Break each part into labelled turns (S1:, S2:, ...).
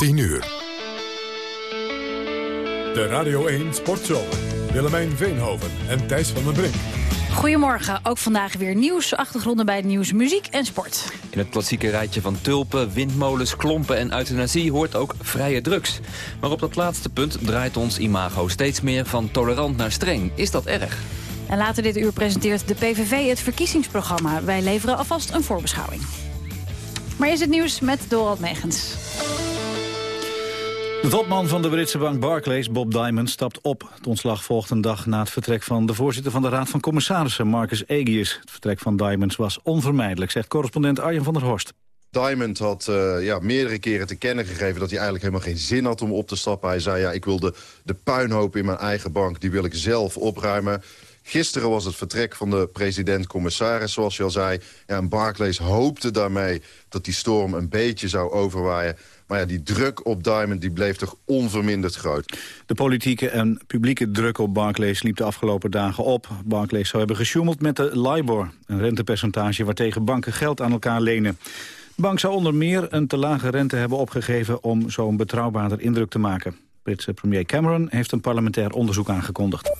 S1: 10 uur. De Radio 1 Sportzomer. Willemijn Veenhoven en Thijs van den Brink.
S2: Goedemorgen, ook vandaag weer nieuws, achtergronden bij het nieuws, muziek en sport.
S3: In het klassieke rijtje van tulpen, windmolens, klompen en euthanasie hoort ook vrije drugs. Maar op dat laatste punt draait ons imago steeds meer van tolerant naar streng. Is dat erg?
S2: En later dit uur presenteert de PVV het verkiezingsprogramma. Wij leveren alvast een voorbeschouwing. Maar is het nieuws met Dorald Megens.
S4: De topman van de Britse bank Barclays, Bob Diamond, stapt op. Het ontslag volgt een dag na het vertrek van de voorzitter van de Raad van Commissarissen, Marcus Aegius. Het vertrek van Diamond was onvermijdelijk, zegt correspondent Arjen van der Horst.
S5: Diamond had uh, ja, meerdere keren te kennen gegeven dat hij eigenlijk helemaal geen zin had om op te stappen. Hij zei, ja, ik wil de, de puinhoop in mijn eigen bank, die wil ik zelf opruimen. Gisteren was het vertrek van de president-commissaris, zoals je al zei. Ja, en Barclays hoopte daarmee dat die storm een beetje zou overwaaien. Maar ja, die druk op Diamond die bleef toch onverminderd groot.
S4: De politieke en publieke druk op Barclays liep de afgelopen dagen op. Barclays zou hebben gesjoemeld met de LIBOR, een rentepercentage waartegen banken geld aan elkaar lenen. De bank zou onder meer een te lage rente hebben opgegeven om zo'n betrouwbaarder indruk te maken. Britse premier Cameron heeft een parlementair onderzoek aangekondigd.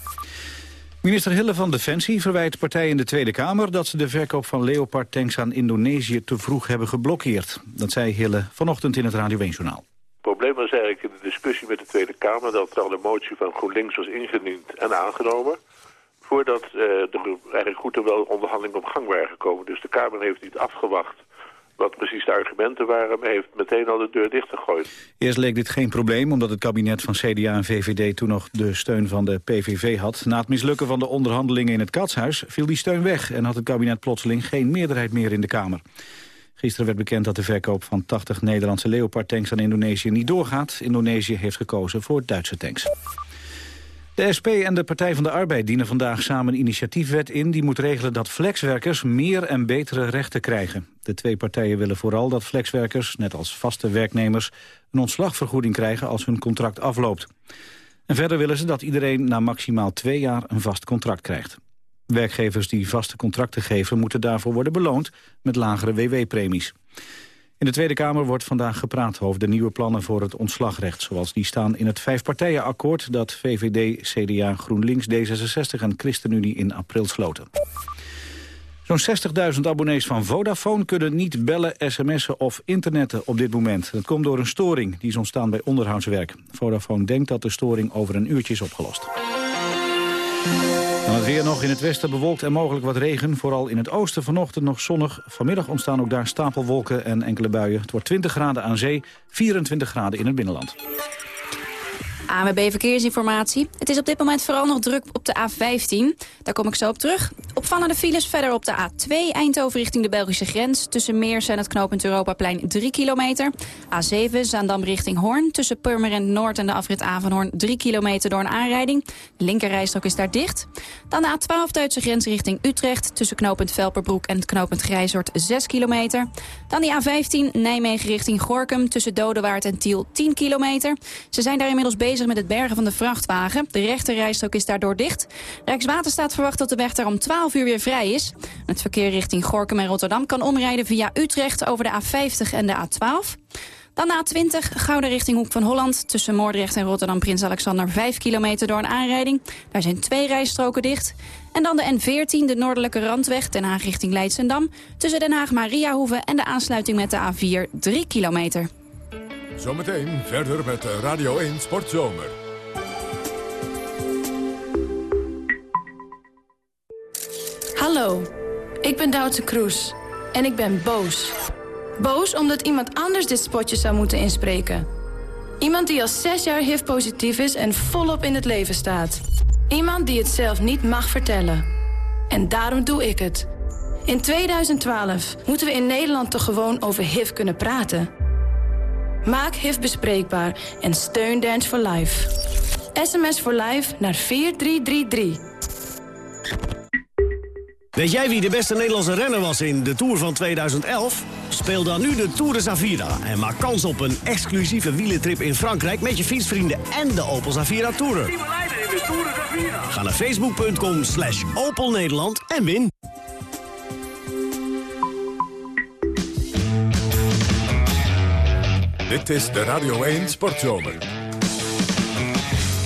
S4: Minister Hille van Defensie verwijt partijen in de Tweede Kamer... dat ze de verkoop van Leopard-tanks aan Indonesië te vroeg hebben geblokkeerd. Dat zei Hille vanochtend in het Radio 1-journaal.
S6: Het probleem was eigenlijk in de discussie met de Tweede Kamer... dat al de motie van GroenLinks was ingediend en aangenomen... voordat uh, er eigenlijk goed en wel onderhandelingen op gang waren gekomen. Dus de Kamer heeft niet afgewacht wat precies de argumenten waren... maar heeft meteen al de deur dichtgegooid.
S4: Eerst leek dit geen probleem, omdat het kabinet van CDA en VVD... toen nog de steun van de PVV had. Na het mislukken van de onderhandelingen in het Katshuis viel die steun weg... en had het kabinet plotseling geen meerderheid meer in de Kamer. Gisteren werd bekend dat de verkoop van 80 Nederlandse Leopard-tanks aan Indonesië niet doorgaat. Indonesië heeft gekozen voor Duitse tanks. De SP en de Partij van de Arbeid dienen vandaag samen een initiatiefwet in... die moet regelen dat flexwerkers meer en betere rechten krijgen. De twee partijen willen vooral dat flexwerkers, net als vaste werknemers... een ontslagvergoeding krijgen als hun contract afloopt. En verder willen ze dat iedereen na maximaal twee jaar een vast contract krijgt. Werkgevers die vaste contracten geven moeten daarvoor worden beloond... met lagere WW-premies. In de Tweede Kamer wordt vandaag gepraat over de nieuwe plannen voor het ontslagrecht... zoals die staan in het vijfpartijenakkoord dat VVD, CDA, GroenLinks, D66 en ChristenUnie in april sloten. Zo'n 60.000 abonnees van Vodafone kunnen niet bellen, sms'en of internetten op dit moment. Dat komt door een storing die is ontstaan bij onderhoudswerk. Vodafone denkt dat de storing over een uurtje is opgelost. Dan het weer nog in het westen bewolkt en mogelijk wat regen. Vooral in het oosten vanochtend nog zonnig. Vanmiddag ontstaan ook daar stapelwolken en enkele buien. Het wordt 20 graden aan zee, 24 graden in het binnenland.
S2: ANWB Verkeersinformatie. Het is op dit moment vooral nog druk op de A15. Daar kom ik zo op terug. Opvallende files verder op de A2 Eindhoven richting de Belgische grens. Tussen Meers en het knooppunt Europaplein 3 kilometer. A7 Zaandam richting Hoorn. Tussen Purmerend Noord en de afrit Avanhoorn 3 kilometer door een aanrijding. De linkerrijstrook is daar dicht. Dan de A12 Duitse grens richting Utrecht. Tussen knooppunt Velperbroek en het knooppunt Grijzoord 6 kilometer. Dan die A15 Nijmegen richting Gorkum. Tussen Dodewaard en Tiel 10 kilometer. Ze zijn daar inmiddels bezig met het bergen van de vrachtwagen. De rechterrijstrook is daardoor dicht. Rijkswaterstaat verwacht dat de weg daar om 12 uur weer vrij is. Het verkeer richting Gorkum en Rotterdam kan omrijden via Utrecht over de A50 en de A12. Dan de A20, Gouden richting Hoek van Holland. Tussen Moordrecht en Rotterdam Prins Alexander 5 kilometer door een aanrijding. Daar zijn twee rijstroken dicht. En dan de N14, de noordelijke randweg, Den Haag richting Leidsendam. Tussen Den Haag Mariahoeve en de aansluiting met de A4 3 kilometer.
S1: Zometeen verder met Radio 1 Sportzomer.
S7: Hallo, ik ben Duitse Kroes en ik ben boos. Boos omdat iemand anders dit spotje zou moeten inspreken. Iemand die al zes jaar HIV-positief is en volop in het leven staat. Iemand die het zelf niet mag vertellen. En daarom doe ik het. In 2012 moeten we in Nederland toch gewoon over HIV kunnen praten... Maak HIV bespreekbaar en steun Dance for Life. SMS voor Life naar 4333.
S8: Weet jij wie de beste Nederlandse renner was in de Tour van 2011? Speel dan nu de Tour de Zavira en maak kans op een exclusieve wielentrip in Frankrijk... met je fietsvrienden en de Opel Zavira Tourer. Ga naar facebook.com slash Opel Nederland en win.
S1: Dit is de Radio 1 Sportzomer.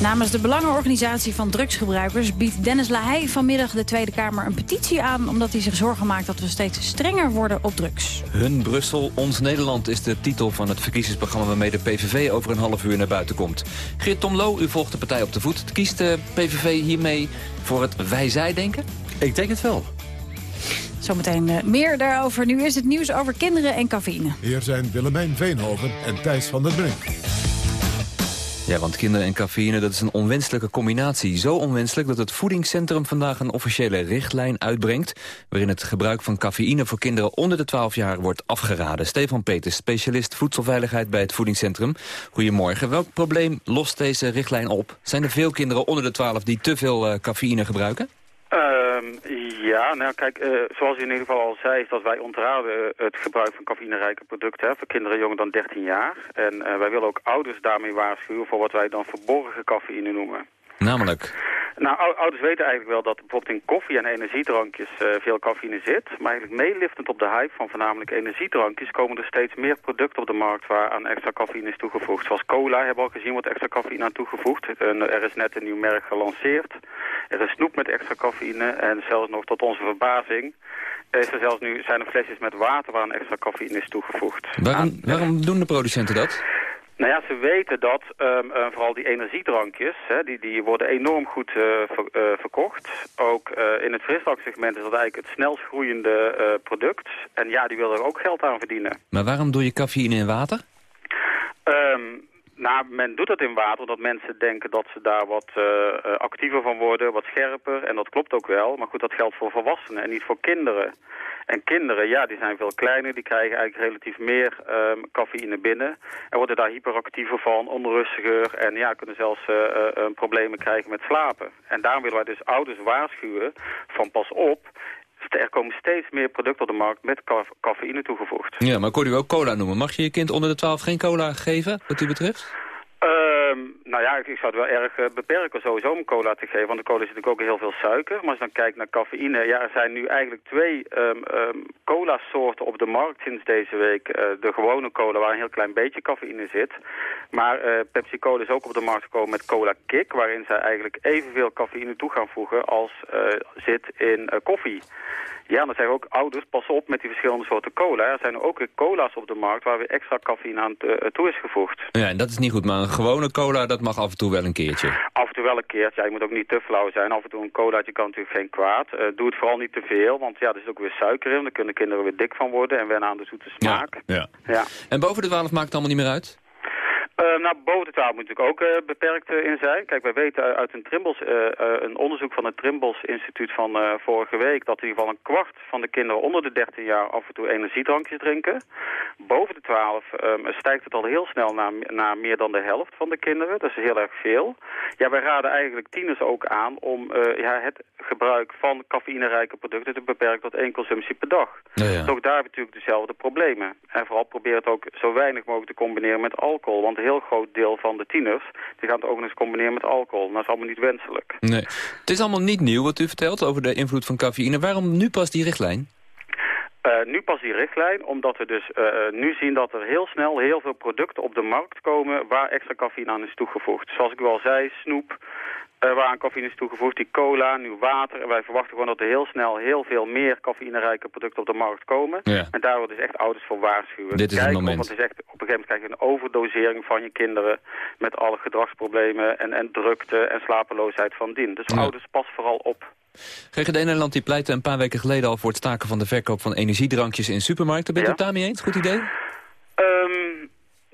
S2: Namens de Belangenorganisatie van Drugsgebruikers biedt Dennis Lahey vanmiddag de Tweede Kamer een petitie aan... omdat hij zich zorgen maakt dat we steeds strenger worden op drugs.
S3: Hun Brussel, ons Nederland is de titel van het verkiezingsprogramma... waarmee de PVV over een half uur naar buiten komt. Geert Tom Lo, u volgt de partij op de voet. Kiest de PVV hiermee voor het wij-zij-denken?
S9: Ik denk het wel.
S2: Zometeen uh, meer daarover. Nu is het nieuws over kinderen en cafeïne.
S1: Hier zijn Willemijn Veenhoven en Thijs van der Brink.
S3: Ja, want kinderen en cafeïne, dat is een onwenselijke combinatie. Zo onwenselijk dat het voedingscentrum vandaag een officiële richtlijn uitbrengt... waarin het gebruik van cafeïne voor kinderen onder de 12 jaar wordt afgeraden. Stefan Peters, specialist voedselveiligheid bij het voedingscentrum. Goedemorgen. Welk probleem lost deze richtlijn op? Zijn er veel kinderen onder de 12 die te veel uh, cafeïne gebruiken?
S10: Uh, ja, nou kijk, uh, zoals u in ieder geval al zei, dat wij ontraden het gebruik van cafeïnerijke producten hè, voor kinderen jonger dan 13 jaar. En uh, wij willen ook ouders daarmee waarschuwen voor wat wij dan verborgen cafeïne noemen.
S3: Namelijk?
S10: Nou, ouders weten eigenlijk wel dat bijvoorbeeld in koffie en energiedrankjes uh, veel cafeïne zit. Maar eigenlijk meeliftend op de hype van voornamelijk energiedrankjes komen er steeds meer producten op de markt waar aan extra cafeïne is toegevoegd. Zoals cola hebben we al gezien wordt extra cafeïne aan toegevoegd. En er is net een nieuw merk gelanceerd. Er is snoep met extra cafeïne en zelfs nog tot onze verbazing is er zelfs nu zijn er flesjes met water waar een extra cafeïne is toegevoegd.
S3: Waarom, waarom doen de producenten dat?
S10: Nou ja, ze weten dat um, uh, vooral die energiedrankjes, hè, die, die worden enorm goed uh, ver, uh, verkocht. Ook in het frisdranksegment is dat eigenlijk het snelst groeiende product. En ja, die willen er ook geld aan verdienen.
S3: Maar waarom doe je cafeïne in water?
S10: Um, nou, men doet dat in water omdat mensen denken dat ze daar wat actiever van worden, wat scherper. En dat klopt ook wel. Maar goed, dat geldt voor volwassenen en niet voor kinderen. En kinderen, ja, die zijn veel kleiner. Die krijgen eigenlijk relatief meer um, cafeïne binnen. En worden daar hyperactiever van, onrustiger. En ja, kunnen zelfs uh, problemen krijgen met slapen. En daarom willen wij dus ouders waarschuwen van pas op... Er komen steeds meer producten op de markt met cafeïne toegevoegd.
S3: Ja, maar ik hoorde u ook cola noemen. Mag je je kind onder de 12 geen cola geven, wat u betreft?
S10: Um, nou ja, ik, ik, zou het wel erg uh, beperken sowieso om cola te geven. Want de cola zit natuurlijk ook heel veel suiker. Maar als je dan kijkt naar cafeïne, ja, er zijn nu eigenlijk twee um, um, cola-soorten op de markt sinds deze week. Uh, de gewone cola, waar een heel klein beetje cafeïne zit. Maar uh, Pepsi Cola is ook op de markt gekomen met Cola Kick, waarin zij eigenlijk evenveel cafeïne toe gaan voegen als zit in koffie. Ja, dan zeggen ook ouders, pas op met die verschillende soorten cola. Er zijn ook weer cola's op de markt waar weer extra cafeïne aan toe is gevoegd.
S3: Ja, en dat is niet goed, maar een gewone cola, dat mag af en toe wel een keertje.
S10: Af en toe wel een keertje. Ja, je moet ook niet te flauw zijn. Af en toe een colaatje kan natuurlijk geen kwaad. Uh, doe het vooral niet te veel, want ja, er is ook weer suiker in. Daar kunnen kinderen weer dik van worden en wennen aan de zoete smaak.
S3: Ja, ja. ja. En boven de 12 maakt het allemaal niet meer uit?
S10: Uh, nou, boven de 12 moet natuurlijk ook uh, beperkt uh, in zijn. Kijk, wij weten uit een, Trimbos, een onderzoek van het Trimbos Instituut van vorige week... dat in ieder geval een kwart van de kinderen onder de 13 jaar af en toe energiedrankjes drinken. Boven de 12 um, stijgt het al heel snel naar, naar meer dan de helft van de kinderen. Dat is heel erg veel. Ja, wij raden eigenlijk tieners ook aan om ja, het gebruik van cafeïnerijke producten te beperken tot één consumptie per dag.
S3: Ja, ja.
S10: Dus ook daar heb je natuurlijk dezelfde problemen. En vooral probeer het ook zo weinig mogelijk te combineren met alcohol. Want heel groot deel van de tieners... die gaan het ook nog eens combineren met alcohol. Dat is allemaal niet wenselijk.
S3: Nee. Het is allemaal niet nieuw wat u vertelt over de invloed van cafeïne. Waarom nu pas die richtlijn?
S10: Uh, nu pas die richtlijn, omdat we dus uh, nu zien dat er heel snel heel veel producten op de markt komen waar extra cafeïne aan is toegevoegd. Zoals ik al zei, snoep, uh, waar aan cafeïne is toegevoegd, die cola, nu water. En wij verwachten gewoon dat er heel snel heel veel meer cafeïnerijke producten op de markt komen.
S3: Ja.
S10: En daar worden dus echt ouders voor waarschuwen.
S3: Dit is
S10: Kijk
S3: het moment.
S10: Op, want het is echt, op een gegeven moment krijg je een overdosering van je kinderen met alle gedragsproblemen en, en drukte en slapeloosheid van dien. Dus
S3: Ja.
S10: ouders, pas vooral op.
S3: GGD Nederland die pleitte een paar weken geleden al voor het staken van de verkoop van energiedrankjes in supermarkten. Bent u
S10: Ja.
S3: het daarmee eens? Goed idee?
S10: Ehm,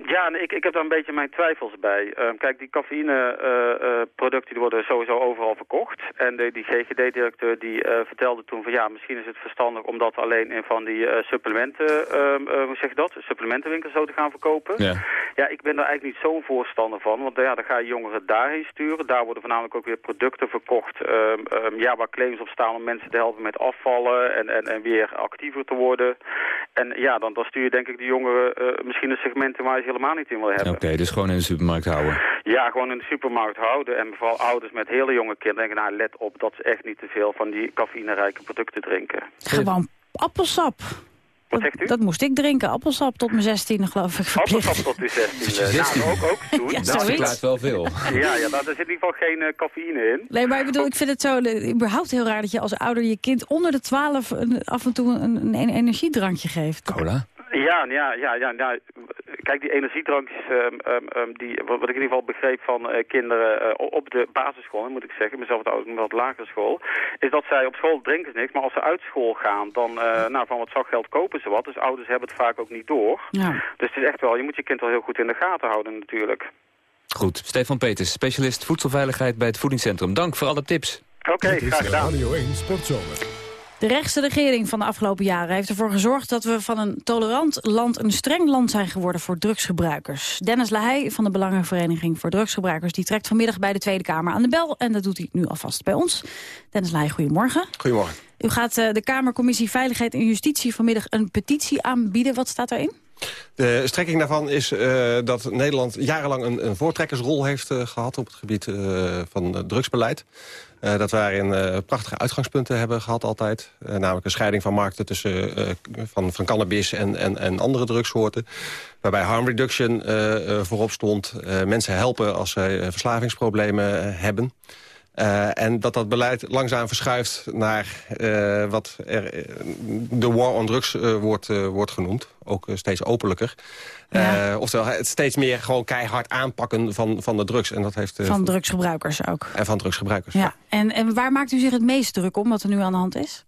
S10: ja, ik, ik heb daar een beetje mijn twijfels bij. Ehm, kijk, die cafeïne-producten die worden sowieso overal verkocht. En de, die GGD-directeur die vertelde toen van ja, misschien is het verstandig om dat alleen in van die eh, supplementen, ehm, eh, hoe zeg je dat, supplementenwinkels zo te gaan verkopen.
S3: Ja.
S10: Ja, ik ben daar eigenlijk niet zo'n voorstander van. Want eh, ja, dan ga je jongeren daarheen sturen. Daar worden voornamelijk ook weer producten verkocht. ehm, ehm, ja, waar claims op staan om mensen te helpen met afvallen en, en, en weer actiever te worden. En ja, dan, dan stuur je denk ik de jongeren misschien een segment waar je ze helemaal niet in wil hebben.
S3: Oké, dus gewoon in de supermarkt houden.
S10: Ja, gewoon in de supermarkt houden. En vooral ouders met hele jonge kinderen denken, nou let op dat ze echt niet te veel van die cafeïnerijke producten drinken.
S2: Gewoon appelsap.
S10: Wat zegt u?
S9: Dat moest ik drinken, appelsap tot mijn zestiende geloof ik. verplicht.
S10: Appelsap tot uw 16e. Nou, ook, ook zoet.
S9: Ja,
S3: Dat
S9: zoiets.
S3: verklaart wel veel.
S10: Ja, ja nou, er zit in ieder geval geen eh, cafeïne in.
S9: Nee, maar ik bedoel, ik vind het zo eh, überhaupt heel raar dat je als ouder je kind onder de 12 een- af en toe een, een energiedrankje geeft.
S3: Cola?
S10: Ja, ja, ja, ja, ja. Kijk, die energiedrankjes, ehm, ehm, ehm, die, wat, ik in ieder geval begreep van eh, kinderen eh, op de basisschool, moet ik zeggen, mezelf het oud wat lagere school, is dat zij op school drinken ze niks, maar als ze uit school gaan, dan eh, nou, van wat zakgeld kopen ze wat. Dus ouders hebben het vaak ook niet door.
S9: Ja.
S10: Dus het is echt wel, je moet je kind wel heel goed in de gaten houden natuurlijk.
S3: Goed. Stefan Peters, specialist voedselveiligheid bij het voedingscentrum. Dank voor alle tips.
S10: Oké, graag gedaan.
S1: Radio 1 Sportzomer.
S9: De rechtse regering van de afgelopen jaren heeft ervoor gezorgd dat we van een tolerant land een streng land zijn geworden voor drugsgebruikers. Dennis Lahey van de Belangenvereniging voor Drugsgebruikers die trekt vanmiddag bij de Tweede Kamer aan de bel en dat doet hij nu alvast bij ons. Dennis Lahey, goedemorgen.
S11: Goedemorgen.
S9: U gaat eh, de Kamercommissie Veiligheid en Justitie vanmiddag een petitie aanbieden. Wat staat daarin?
S11: De strekking daarvan is eh, dat Nederland jarenlang een, een voortrekkersrol heeft eh, gehad... op het gebied van drugsbeleid. Eh, dat we daarin eh, prachtige uitgangspunten hebben gehad altijd. Eh, namelijk een scheiding van markten tussen van, van cannabis en, en, en andere drugssoorten. Waarbij harm reduction voorop stond. Mensen helpen als zij verslavingsproblemen hebben. Eh, en dat dat beleid langzaam verschuift naar eh, wat er eh, de war on drugs wordt, wordt genoemd. Ook steeds openlijker.
S9: Ja.
S11: Oftewel het steeds meer gewoon keihard aanpakken van, van de drugs. En, dat heeft,
S9: Van drugsgebruikers ook.
S11: en van drugsgebruikers.
S9: Ja. En, en waar maakt u zich het meest druk om, wat er nu aan de hand is?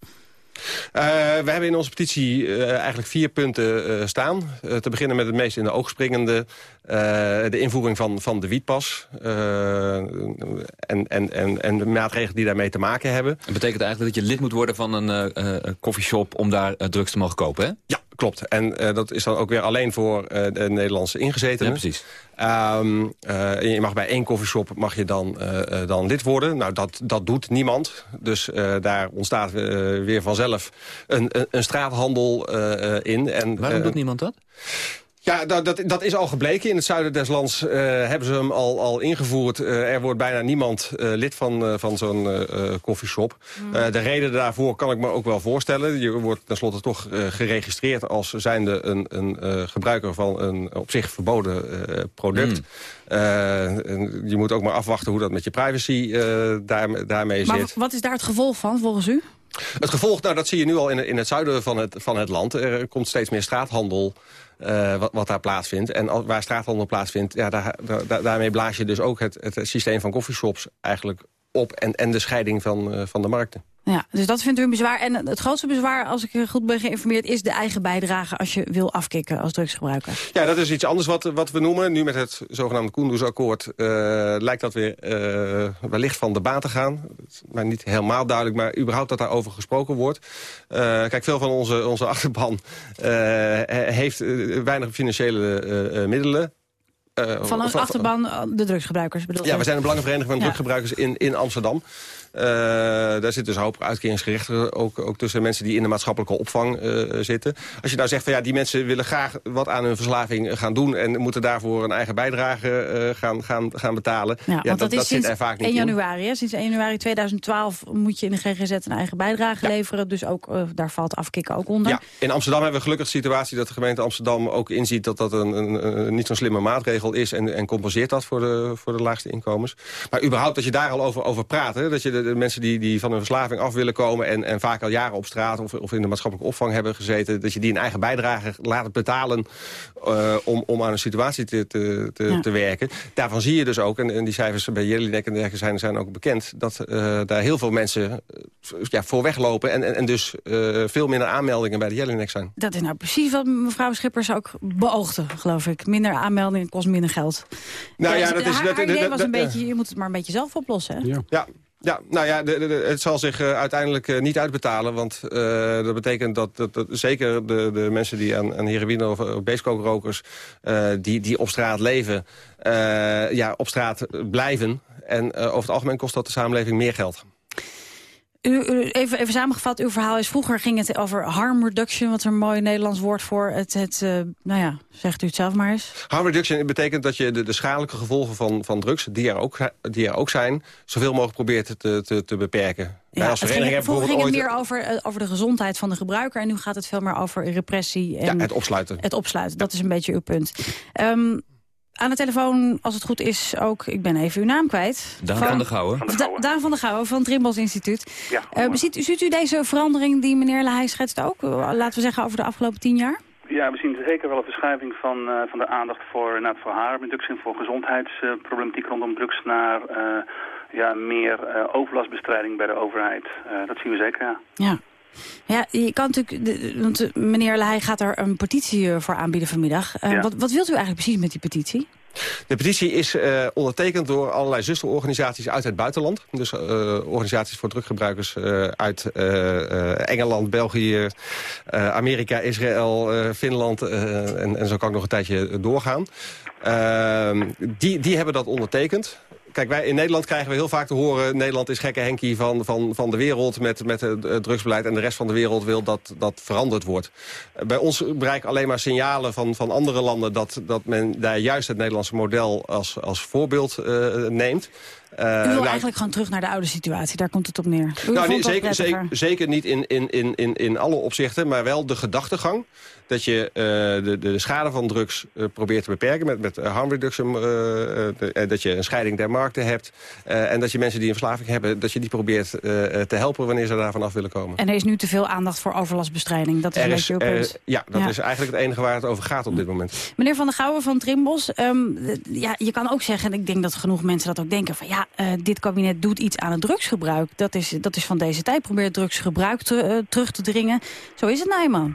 S11: Eh, we hebben in onze petitie eh, eigenlijk vier punten eh, staan. Te beginnen met het meest in de oog springende. de invoering van, van de wietpas. en, en, en, en de maatregelen die daarmee te maken hebben.
S3: Dat betekent eigenlijk dat je lid moet worden van een coffeeshop om daar drugs te mogen kopen, hè?
S11: Ja, klopt. En eh, dat is dan ook weer alleen voor eh, de Nederlandse ingezetenen.
S3: Ja, precies.
S11: Ehm, eh, je mag bij één koffieshop mag je dan, dan lid worden. Nou, dat, dat doet niemand. Dus daar ontstaat weer vanzelf een, een, een straathandel in. En,
S3: Waarom doet niemand dat?
S11: Ja, dat, dat, dat is al gebleken. In het zuiden des lands eh, hebben ze hem al, al ingevoerd. Eh, er wordt bijna niemand eh, lid van, van zo'n coffeeshop. Eh, de reden daarvoor kan ik me ook wel voorstellen. Je wordt tenslotte toch geregistreerd als zijnde een, een gebruiker van een op zich verboden product. En je moet ook maar afwachten hoe dat met je privacy daar, daarmee
S9: Maar
S11: zit.
S9: wat is daar het gevolg van, volgens u?
S11: Het gevolg, nou, dat zie je nu al in, in het zuiden van het, van het land. Er komt steeds meer straathandel eh, wat, wat daar plaatsvindt. En al- waar straathandel plaatsvindt, ja, daar- daarmee blaas je dus ook het, het systeem van coffeeshops eigenlijk op. En, en de scheiding van, eh, van de markten.
S9: Ja, dus dat vindt u een bezwaar. En het grootste bezwaar, als ik goed ben geïnformeerd... is de eigen bijdrage als je wil afkicken als drugsgebruiker.
S11: Ja, dat is iets anders wat, wat we noemen. Nu met het zogenaamde Koendersakkoord eh, lijkt dat weer eh, wellicht van de baan te gaan. Maar niet helemaal duidelijk, maar überhaupt dat daarover gesproken wordt. Eh, kijk, veel van onze, onze achterban heeft weinig financiële middelen.
S9: Van een
S11: van-
S9: achterban, de drugsgebruikers bedoel
S11: Ja, we zijn een belangenvereniging van
S9: Ja.
S11: druggebruikers in, in Amsterdam. Eh, daar zit dus een hoop uitkeringsgerechten ook, ook tussen mensen die in de maatschappelijke opvang eh, zitten. Als je nou zegt van ja, die mensen willen graag wat aan hun verslaving gaan doen en moeten daarvoor een eigen bijdrage eh, gaan, gaan, gaan betalen.
S9: Ja, want dat, is
S11: zit er vaak niet
S9: 1
S11: in.
S9: januari. Hè? Sinds 1 januari 2012 moet je in de GGZ een eigen bijdrage leveren. Dus ook, eh, daar valt afkicken ook onder.
S11: Ja, in Amsterdam hebben we gelukkig de situatie dat de gemeente Amsterdam ook inziet dat dat een, een, een niet zo'n slimme maatregel is en, en compenseert dat voor de, voor de laagste inkomens. Maar überhaupt dat je daar al over, over praat, hè, dat je de, de mensen die, die van hun verslaving af willen komen en, en vaak al jaren op straat of, of in de maatschappelijke opvang hebben gezeten, dat je die een eigen bijdrage laat betalen eh, om, om aan een situatie te, te, te,
S9: Ja.
S11: te werken. Daarvan zie je dus ook, en, en die cijfers bij Jelinek en dergelijke zijn, zijn ook bekend, dat eh, daar heel veel mensen eh, ja, voor weglopen en, en, en dus eh, veel minder aanmeldingen bij de Jelinek zijn.
S9: Dat is nou precies wat mevrouw Schippers ook beoogde, geloof ik. Minder aanmeldingen kost minder geld.
S11: Nou ja,
S9: dus
S11: dat is-
S9: haar,
S11: dat-
S9: haar
S11: dat-
S9: idee was een
S11: dat-
S9: beetje, je moet het maar een beetje zelf oplossen. Hè?
S11: Ja. Ja, nou ja, de- de- het zal zich eh, uiteindelijk eh, niet uitbetalen. Want eh, dat betekent dat, dat, zeker de, de mensen die aan, aan heroïne of, of beestkookraokers... eh, die, die op straat leven, ja, op straat blijven. En over het algemeen kost dat de samenleving meer geld.
S9: U, even, even samengevat, uw verhaal is vroeger ging het over harm reduction, wat een mooi Nederlands woord voor. Het, het eh, nou ja, zegt u het zelf maar eens.
S11: Harm reduction betekent dat je de, de schadelijke gevolgen van, van drugs, die er, ook, die er ook zijn, zoveel mogelijk probeert te, te, te beperken.
S9: Ja,
S11: als
S9: het ging,
S11: hebben
S9: vroeger ging het meer over, eh, over de gezondheid van de gebruiker... en nu gaat het veel meer over repressie en
S11: Ja, het opsluiten.
S9: het opsluiten. Dat is een beetje uw punt. Ehm, aan de telefoon, als het goed is, ook... ik ben even uw naam kwijt.
S3: Daan van der Gouwen.
S9: Da- Daan van der Gouwen van het Trimbos Instituut.
S12: Ja,
S9: Eh, ziet, ziet u deze verandering die meneer Lahij schetst ook? eh, Laten we zeggen over de afgelopen tien jaar?
S12: Ja, we zien zeker wel een verschuiving van, eh, van de aandacht voor, inderdaad, voor harmreductie... en voor gezondheidsproblematiek rondom drugs naar eh, ja, meer eh, overlastbestrijding bij de overheid. Eh, dat zien we zeker, ja.
S9: Ja. Ja, je kan natuurlijk, want eh, meneer Lahij gaat er een petitie eh, voor aanbieden vanmiddag. Eh,
S12: Ja.
S9: wat, wat wilt u eigenlijk precies met die petitie?
S11: De petitie is ondertekend door allerlei zusterorganisaties uit het buitenland. Dus organisaties voor druggebruikers uit Engeland, België, Amerika, Israël, Finland. en, en zo kan ik nog een tijdje doorgaan. Ehm, die, die hebben dat ondertekend. Kijk, wij in Nederland krijgen we heel vaak te horen... Nederland is gekke Henkie van, van, van de wereld met, met het drugsbeleid... en de rest van de wereld wil dat dat veranderd wordt. Eh, Bij ons bereiken alleen maar signalen van, van andere landen... Dat, dat men daar juist het Nederlandse model als, als voorbeeld eh, neemt. Eh,
S9: u wil
S11: nou,
S9: eigenlijk gewoon terug naar de oude situatie. Daar komt het op neer. U
S11: nou, nee, zeker, zeker, zeker niet in, in, in, in, in alle opzichten, maar wel de gedachtegang... dat je eh, de, de schade van drugs eh, probeert te beperken met, met harm reduction... eh, de- eh, dat je een scheiding der markten hebt... en dat je mensen die een verslaving hebben... dat je die probeert te helpen wanneer ze daarvan af willen komen.
S9: En er is nu te veel aandacht voor overlastbestrijding. Dat is
S11: Er
S9: een
S11: is,
S9: beetje
S11: ja, dat
S9: Ja.
S11: is eigenlijk het enige waar het over gaat op dit moment.
S9: Meneer Van der Gouwen van Trimbos, ehm, eh, ja, je kan ook zeggen... en ik denk dat genoeg mensen dat ook denken... van ja, dit kabinet doet iets aan het drugsgebruik. Dat is, dat is van deze tijd. Probeert drugsgebruik te- terug te dringen. Zo is het nou eenmaal.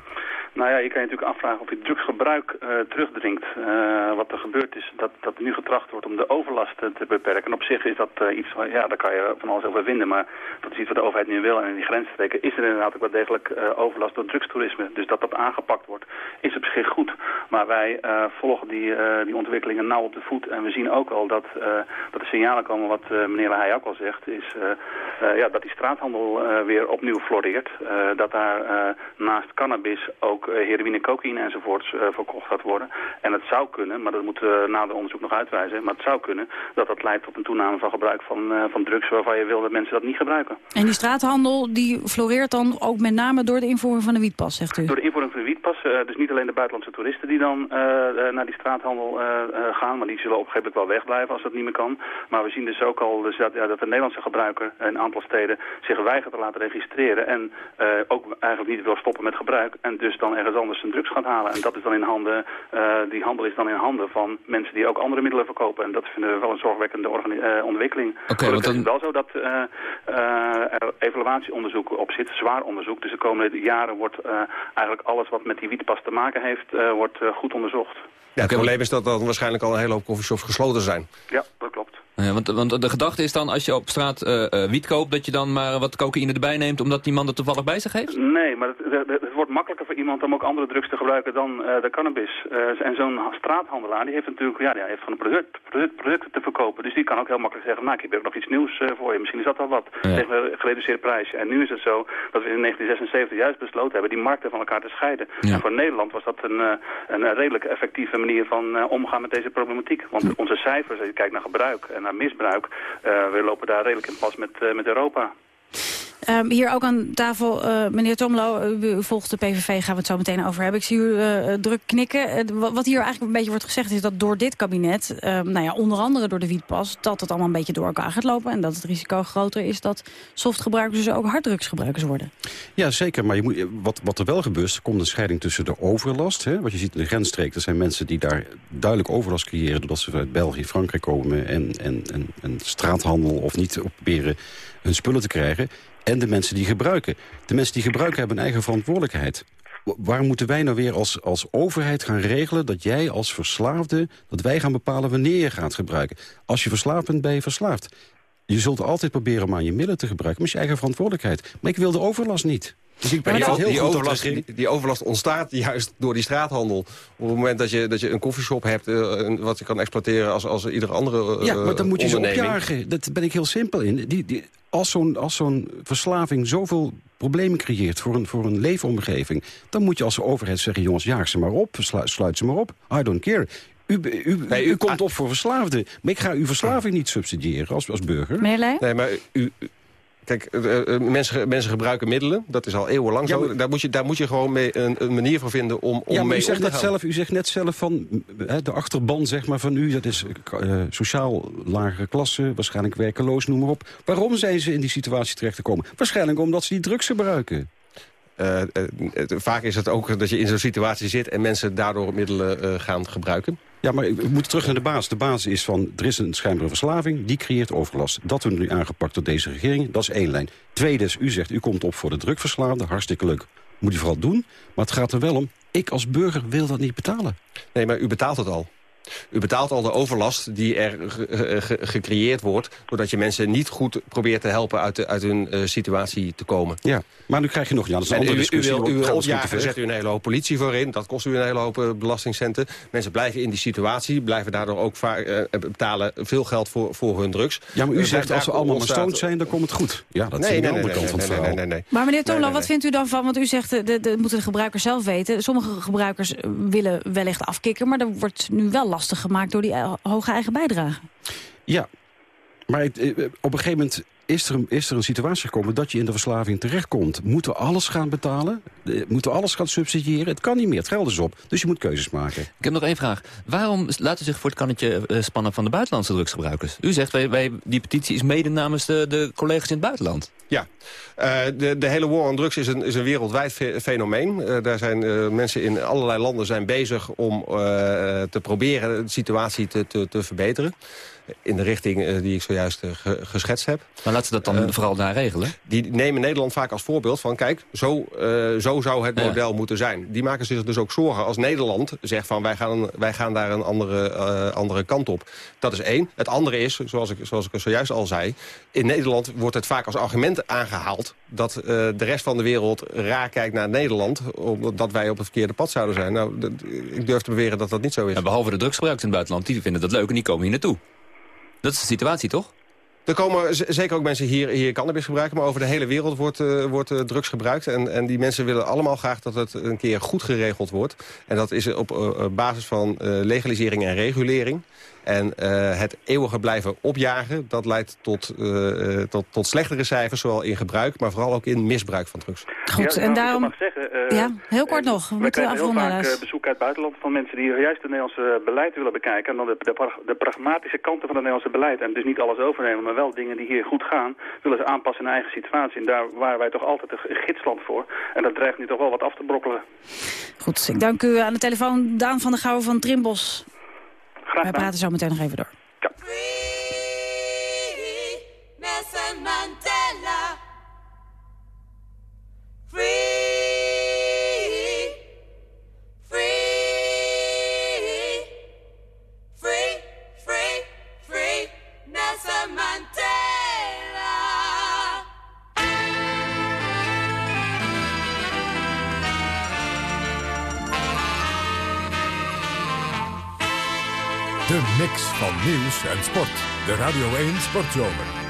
S12: Nou ja, je kan je natuurlijk afvragen of je drugsgebruik eh, terugdringt. Eh, wat er gebeurt is dat, dat nu getracht wordt om de overlast eh, te beperken. En op zich is dat eh, iets, ja, daar kan je van alles over vinden. Maar dat is iets wat de overheid nu wil. En in die grensstreken is er inderdaad ook wel degelijk overlast door drugstoerisme. Dus dat dat aangepakt wordt, is op zich goed. Maar wij volgen die, die ontwikkelingen nauw op de voet. En we zien ook wel dat, dat er signalen komen, wat meneer Lahij ook al zegt, is ja, dat die straathandel weer opnieuw floreert. Dat daar naast cannabis ook heroïne, cocaïne enzovoorts eh, verkocht gaat worden. En het zou kunnen, maar dat moet eh nader onderzoek nog uitwijzen, maar het zou kunnen dat dat leidt tot een toename van gebruik van, eh, van drugs waarvan je wil dat mensen dat niet gebruiken.
S9: En die straathandel die floreert dan ook met name door de invoering van de wietpas, zegt u?
S12: Door de invoering van de wietpas, eh, dus niet alleen de buitenlandse toeristen die dan eh, eh, naar die straathandel gaan, maar die zullen op een gegeven moment wel wegblijven als dat niet meer kan. Maar we zien dus ook al dus dat, ja, dat de Nederlandse gebruiker in een aantal steden zich weigert te laten registreren en ook eigenlijk niet wil stoppen met gebruik en dus dan ergens anders zijn drugs gaat halen. En dat is dan in handen, die handel is dan in handen van mensen die ook andere middelen verkopen. En dat vinden we wel een zorgwekkende ontwikkeling.
S3: Oké, want dan-
S12: is het wel zo dat er evaluatieonderzoek op zit, zwaar onderzoek. Dus de komende jaren wordt eigenlijk alles wat met die wietpas te maken heeft, eh, wordt eh, goed onderzocht.
S11: Ja, het probleem is dat dan waarschijnlijk al een hele hoop coffeeshops gesloten zijn.
S12: Ja, dat klopt.
S3: Ja, want, want de gedachte is dan, als je op straat eh, eh, wiet koopt... dat je dan maar wat cocaïne erbij neemt... omdat die man dat toevallig bij zich heeft?
S12: Nee, maar het, het- het wordt makkelijker voor iemand om ook andere drugs te gebruiken dan eh, de cannabis. Eh, en zo'n straathandelaar die heeft natuurlijk ja, die heeft gewoon een product, product, producten te verkopen. Dus die kan ook heel makkelijk zeggen, nou ik heb hier ook nog iets nieuws voor je. Misschien is dat wel wat
S3: Ja.
S12: tegen een gereduceerd prijsje. En nu is het zo dat we in 1976 juist besloten hebben die markten van elkaar te scheiden.
S3: Ja.
S12: En voor Nederland was dat een, eh, een redelijk effectieve manier van eh, omgaan met deze problematiek. Want onze cijfers, als je kijkt naar gebruik en naar misbruik, eh, we lopen daar redelijk in pas met, eh, met Europa.
S9: Ehm, hier ook aan tafel, eh, meneer Tomlo, u, u volgt de PVV, gaan we het zo meteen over hebben. Ik zie u eh, druk knikken. Eh, wat hier eigenlijk een beetje wordt gezegd is dat door dit kabinet, ehm, nou ja, onder andere door de wietpas, dat het allemaal een beetje door elkaar gaat lopen. En dat het risico groter is dat softgebruikers dus ook harddrugsgebruikers worden.
S13: Ja, zeker. Maar je moet, wat, wat er wel gebeurt, komt een scheiding tussen de overlast. Hè, wat je ziet in de grensstreek, er zijn mensen die daar duidelijk overlast creëren... doordat ze uit België, Frankrijk komen en, en, en, en straathandel of niet proberen hun spullen te krijgen. En de mensen die gebruiken. De mensen die gebruiken hebben een eigen verantwoordelijkheid. Wa- Waar moeten wij nou weer als, als overheid gaan regelen dat jij als verslaafde... dat wij gaan bepalen wanneer je gaat gebruiken? Als je verslaafd bent, ben je verslaafd. Je zult altijd proberen om aan je middelen te gebruiken. Maar is je eigen verantwoordelijkheid. Maar ik wil de overlast niet. Dus ik ben
S11: die, die overlast, die, die overlast ontstaat juist door die straathandel. Op het moment dat je, dat je een koffieshop hebt... eh, wat je kan exploiteren als, als iedere andere eh,
S13: Ja, maar dan moet je ze opjagen. Dat ben ik heel simpel in. Die, die, Als zo'n zo'n verslaving zoveel problemen creëert voor een, voor een leefomgeving... dan moet je als overheid zeggen, jongens, jaag ze maar op, sluit ze maar op. I don't care. U, u, nee, u, komt op voor verslaafden. Maar ik ga uw verslaving niet subsidiëren als, als burger.
S9: Meerlijn?
S11: Nee, maar u, Kijk, uh, mensen, mensen gebruiken middelen. Dat is al eeuwenlang zo. Daar moet je, daar moet je gewoon mee een, een manier voor vinden om, om
S13: ja,
S11: mee
S13: u zegt, net zelf, u zegt net zelf van de achterban zeg maar, van u... dat is uh, sociaal lagere klasse, waarschijnlijk werkeloos, noem maar op. Waarom zijn ze in die situatie terechtgekomen? Waarschijnlijk omdat ze die drugs gebruiken.
S11: Uh, vaak is het ook dat je in zo'n situatie zit... en mensen daardoor middelen gaan gebruiken.
S13: Ja, maar we moeten terug naar de basis. De basis is van, er is een schijnbare verslaving, die creëert overlast. Dat wordt nu aangepakt door deze regering, dat is één lijn. Tweede is, u zegt, u komt op voor de drukverslaafde, hartstikke leuk. Moet u vooral doen, maar het gaat er wel om, ik als burger wil dat niet betalen.
S11: Nee, maar u betaalt het al. U betaalt al de overlast die er gecreëerd wordt... doordat je mensen niet goed probeert te helpen uit, de, uit hun uh, situatie te komen.
S13: Ja, maar nu krijg je nog... Ja, dat is een andere
S11: u,
S13: discussie.
S11: U wil, u wil opjagen, zet u een hele hoop politie voor in. Dat kost u een hele hoop uh, belastingcenten. Mensen blijven in die situatie, blijven daardoor ook vaak uh, betalen veel geld voor, voor hun drugs.
S13: Ja, maar u zegt als we allemaal maar stoned zijn, dan komt het goed. Ja, dat
S11: nee,
S13: is
S11: nee,
S13: de andere kant van het verhaal.
S11: Nee, nee,
S9: Maar meneer Tola, wat vindt u dan van, want u zegt, de, de, moeten de gebruikers zelf weten. Sommige gebruikers willen wellicht afkicken, maar dat wordt nu wel lastig gemaakt door die hoge eigen bijdrage.
S13: Ja, maar het, op een gegeven moment is er, een, is er een situatie gekomen dat je in de verslaving terechtkomt. Moeten we alles gaan betalen? Moeten we alles gaan subsidiëren? Het kan niet meer, het geld is op. Dus je moet keuzes maken. Ik
S3: heb nog één vraag. Waarom laten zich voor het kannetje spannen van de buitenlandse drugsgebruikers? U zegt, wij, wij, die petitie is mede namens de, de collega's in het buitenland.
S11: Ja, uh, de, de hele war on drugs is een, is een wereldwijd fenomeen. Uh, daar zijn uh, mensen in allerlei landen zijn bezig om te proberen de situatie te, te, te verbeteren in de richting uh, die ik zojuist ge geschetst heb.
S3: Maar laten ze dat dan uh, vooral daar regelen?
S11: Die nemen Nederland vaak als voorbeeld van... kijk, zo, zo zou het model ja. moeten zijn. Die maken zich dus ook zorgen als Nederland zegt van... wij gaan, wij gaan daar een andere, andere kant op. Dat is één. Het andere is, zoals ik, zoals ik zojuist al zei... in Nederland wordt het vaak als argument aangehaald... dat de rest van de wereld raar kijkt naar Nederland... omdat wij op het verkeerde pad zouden zijn. Nou, ik durf te beweren dat dat niet zo is.
S3: Ja, behalve de drugsgebruikers in het buitenland, die vinden dat leuk en die komen hier naartoe. Dat is de situatie, toch?
S11: Er komen zeker ook mensen hier, hier cannabis gebruiken... maar over de hele wereld wordt, uh, wordt uh, drugs gebruikt. En, en die mensen willen allemaal graag dat het een keer goed geregeld wordt. En dat is op uh, basis van legalisering en regulering. En uh, het eeuwige blijven opjagen, dat leidt tot, uh, tot, tot slechtere cijfers... zowel in gebruik, maar vooral ook in misbruik van drugs.
S9: Goed,
S12: ja,
S9: en
S12: nou,
S9: daarom...
S12: Ik mag zeggen, uh,
S9: ja, heel kort nog. We,
S12: we
S9: moeten
S12: krijgen heel vaak bezoek uit het buitenland van mensen... die juist het Nederlandse beleid willen bekijken... en dan de, de, de, pragmatische kanten van het Nederlandse beleid... en dus niet alles overnemen, maar wel dingen die hier goed gaan... willen ze aanpassen in hun eigen situatie. En daar waren wij toch altijd een gidsland voor. En dat dreigt nu toch wel wat af te brokkelen.
S9: Goed, ik dank u aan de telefoon Daan van der Gouwen van Trimbos.
S12: Graag
S9: Wij praten zo meteen nog even door.
S12: Ja.
S1: Sport. De Radio 1 Sportzomer.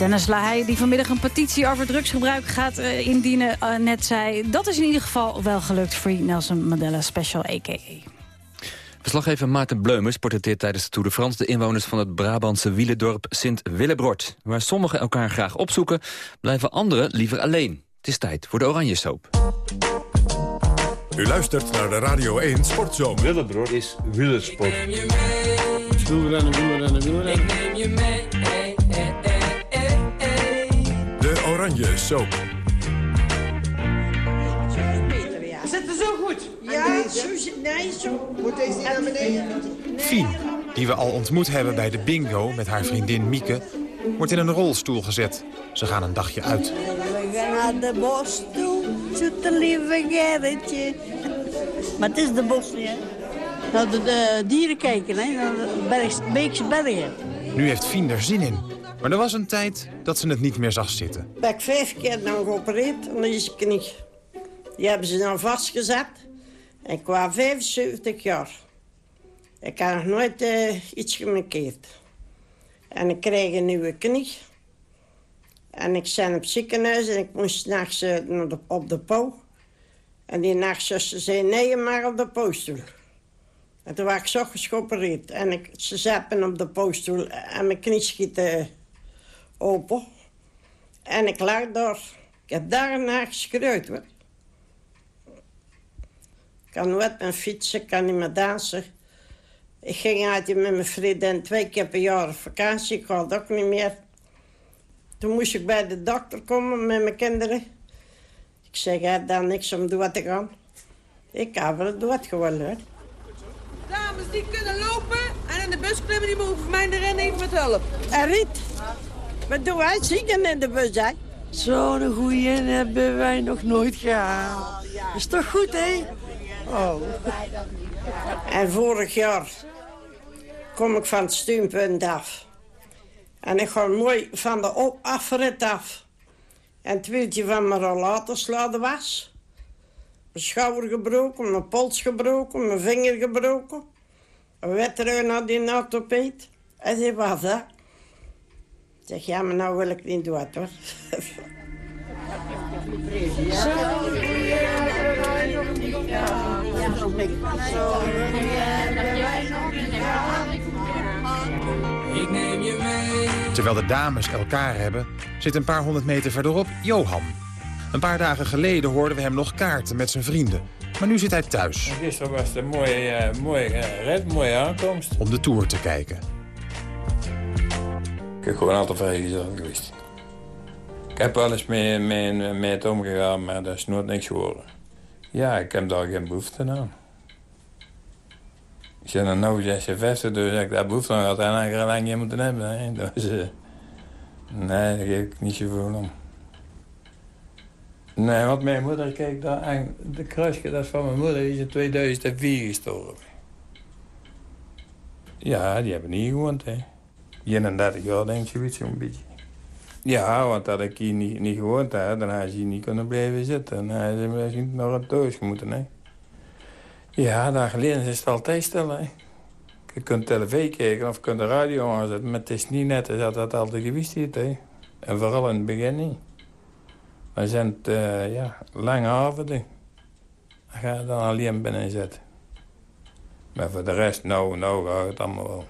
S9: Dennis Lahey, die vanmiddag een petitie over drugsgebruik gaat eh, indienen, eh, net zei. Dat is in ieder geval wel gelukt. Free Nelson Mandela Special, a.k.a.
S3: Verslaggever Maarten Bleumers portretteert tijdens de Tour de France... de inwoners van het Brabantse wielendorp Sint-Willebrord. Waar sommigen elkaar graag opzoeken, blijven anderen liever alleen. Het is tijd voor de Oranje Soap.
S1: U luistert naar de Radio 1 Sportzomer.
S14: Willebrord is wielersport.
S15: Wielrennen, wielrennen, wielrennen.
S1: De Oranje Soap.
S16: Zit er zo goed? Ja, zo, nee, zo. Moet deze naar beneden?
S17: Fien, die we al ontmoet hebben bij de bingo met haar vriendin Mieke... wordt in een rolstoel gezet. Ze gaan een dagje uit.
S16: We gaan naar de bos toe, zoete lieve Gerritje. Maar het is de bos niet, hè? Dat de, de dieren kijken, hè? Naar de Bergs, Beekse Bergen.
S17: Nu heeft Fien er zin in. Maar er was een tijd dat ze het niet meer zag zitten.
S16: Ben ik vijf keer nou geopereerd is ik knie. Die hebben ze dan vastgezet. En ik was 75 jaar. Ik heb nog nooit eh, iets gemankeerd. En ik kreeg een nieuwe knie. En ik zat op het ziekenhuis en ik moest s'nachts uh, op de po. En die nachtzuster zei, nee, mag op de postoel. En toen was ik zo geopereerd. En ik, ze zaten op de postoel en mijn knie schiet eh, open. En ik lag daar. Ik heb daarna geschreeuwd, hoor. Ik kan nooit meer fietsen, ik kan niet meer dansen. Ik ging uit met mijn vriendin twee keer per jaar op vakantie. Ik had ook niet meer. Toen moest ik bij de dokter komen met mijn kinderen. Ik zeg, heb daar niks om door te gaan. Ik heb wel dood geworden, hoor.
S18: Dames die kunnen lopen en in de bus klimmen, die mogen voor mij rennen even met hulp.
S16: En Riet, wat doen wij zingen in de bus, hè?
S18: Zo'n goeie hebben wij nog nooit gehad. Is toch goed, hè?
S16: Oh. En vorig jaar kom ik van het steunpunt af. En ik ga mooi van de op afrit af. En het wieltje van mijn rollator slaat de was. Mijn schouder gebroken, mijn pols gebroken, mijn vinger gebroken. Een wedstrijd naar die orthopeed. En die was dat. Ik zeg, ja, maar nou wil ik niet dood, hoor.
S19: Ik neem je mee.
S17: Terwijl de dames elkaar hebben, zit een paar honderd meter verderop Johan. Een paar dagen geleden hoorden we hem nog kaarten met zijn vrienden. Maar nu zit hij thuis
S20: Gisteren was het een mooie, eh, mooie eh, red, mooie aankomst.
S17: om de Tour te kijken.
S20: Ik heb gewoon altijd vrijgezel geweest. Ik heb wel eens mee, mee, omgegaan, maar dat is nooit niks geworden. Ja, ik heb daar geen behoefte aan. Ik ben nu 56, dus als ik daar behoefte aan had, had ik er niet moeten hebben. Dus, eh, nee, daar geef ik niet zoveel om. Nee, want mijn moeder, kijk, aan- de kruisje dat is van mijn moeder, die is in 2004 gestorven. Ja, die hebben niet gewoond, hè. 31 jaar denk zoiets zo'n beetje. Ja, want dat ik hier niet, niet gewoond had, dan had ze hier niet kunnen blijven zitten. Dan had ze misschien nog een thuis moeten, hè. Ja, daar geleden is het altijd stil, hè. Je kunt tv kijken of je kunt de radio aanzetten, maar het is niet net als dat dat altijd geweest is, hè. En vooral in het begin niet. We zijn het, eh, ja, lange avonden. Dan ga je dan alleen binnen zitten. Maar voor de rest, nou, nou gaat het allemaal wel.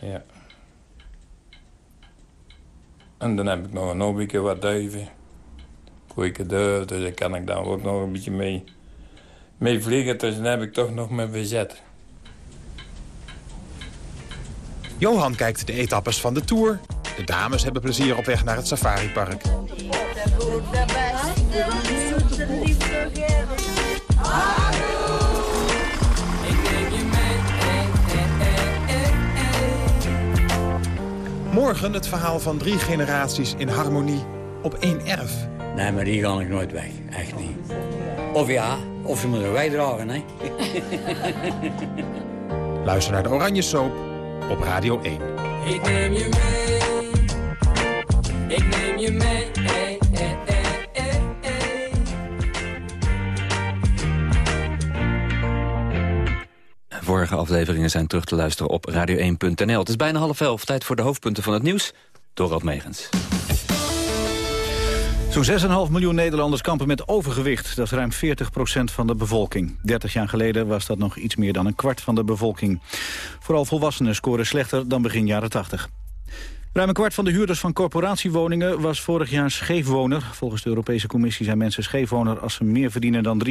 S20: Ja. En dan heb ik nog een hobbyke wat duiven. Koeike duif, dus daar kan ik dan ook nog een beetje mee, mee vliegen. Dus dan heb ik toch nog mijn verzet.
S17: Johan kijkt de etappes van de Tour. De dames hebben plezier op weg naar het safaripark. Morgen het verhaal van drie generaties in harmonie op één erf.
S21: Nee, maar die ga ik nooit weg. Echt niet. Of ja, of ze moeten wij dragen, hè.
S17: Luister naar de Oranje Soap op Radio 1.
S19: Ik neem je mee. Ik neem je mee.
S3: Vorige afleveringen zijn terug te luisteren op radio1.nl. Het is bijna half elf, tijd voor de hoofdpunten van het nieuws. Dorald Megens.
S4: Zo'n 6,5 miljoen Nederlanders kampen met overgewicht. Dat is ruim 40% van de bevolking. 30 jaar geleden was dat nog iets meer dan een kwart van de bevolking. Vooral volwassenen scoren slechter dan begin jaren 80. Ruim een kwart van de huurders van corporatiewoningen was vorig jaar scheefwoner. Volgens de Europese Commissie zijn mensen scheefwoner als ze meer verdienen dan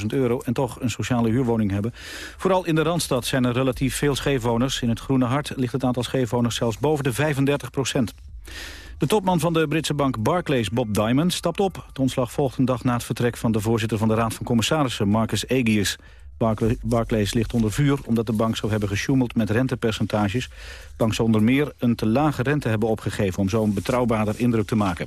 S4: 33.000 euro en toch een sociale huurwoning hebben. Vooral in de Randstad zijn er relatief veel scheefwoners. In het Groene Hart ligt het aantal scheefwoners zelfs boven de 35 procent. De topman van de Britse bank Barclays, Bob Diamond, stapt op. Het ontslag volgt een dag na het vertrek van de voorzitter van de Raad van Commissarissen, Marcus Aegius. Barclays ligt onder vuur omdat de bank zou hebben gesjoemeld met rentepercentages. De bank zou onder meer een te lage rente hebben opgegeven om zo een betrouwbaarder indruk te maken.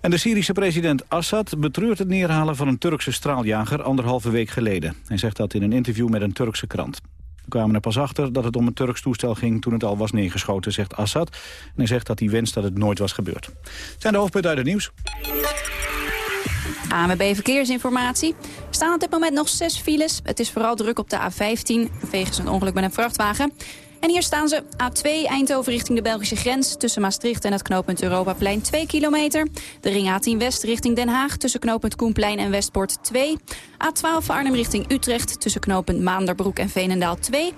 S4: En de Syrische president Assad betreurt het neerhalen van een Turkse straaljager anderhalve week geleden. Hij zegt dat in een interview met een Turkse krant. We kwamen er pas achter dat het om een Turks toestel ging toen het al was neergeschoten, zegt Assad. En hij zegt dat hij wenst dat het nooit was gebeurd. Zijn de hoofdpunten uit het nieuws.
S2: AMB Verkeersinformatie. Er staan op dit moment nog zes files. Het is vooral druk op de A15, wegens een ongeluk met een vrachtwagen. En hier staan ze. A2 Eindhoven richting de Belgische grens. Tussen Maastricht en het knooppunt Europaplein 2 kilometer. De ring A10 West richting Den Haag. Tussen knooppunt Koenplein en Westpoort 2. A12 Arnhem richting Utrecht. Tussen knooppunt Maanderbroek en Veenendaal 2.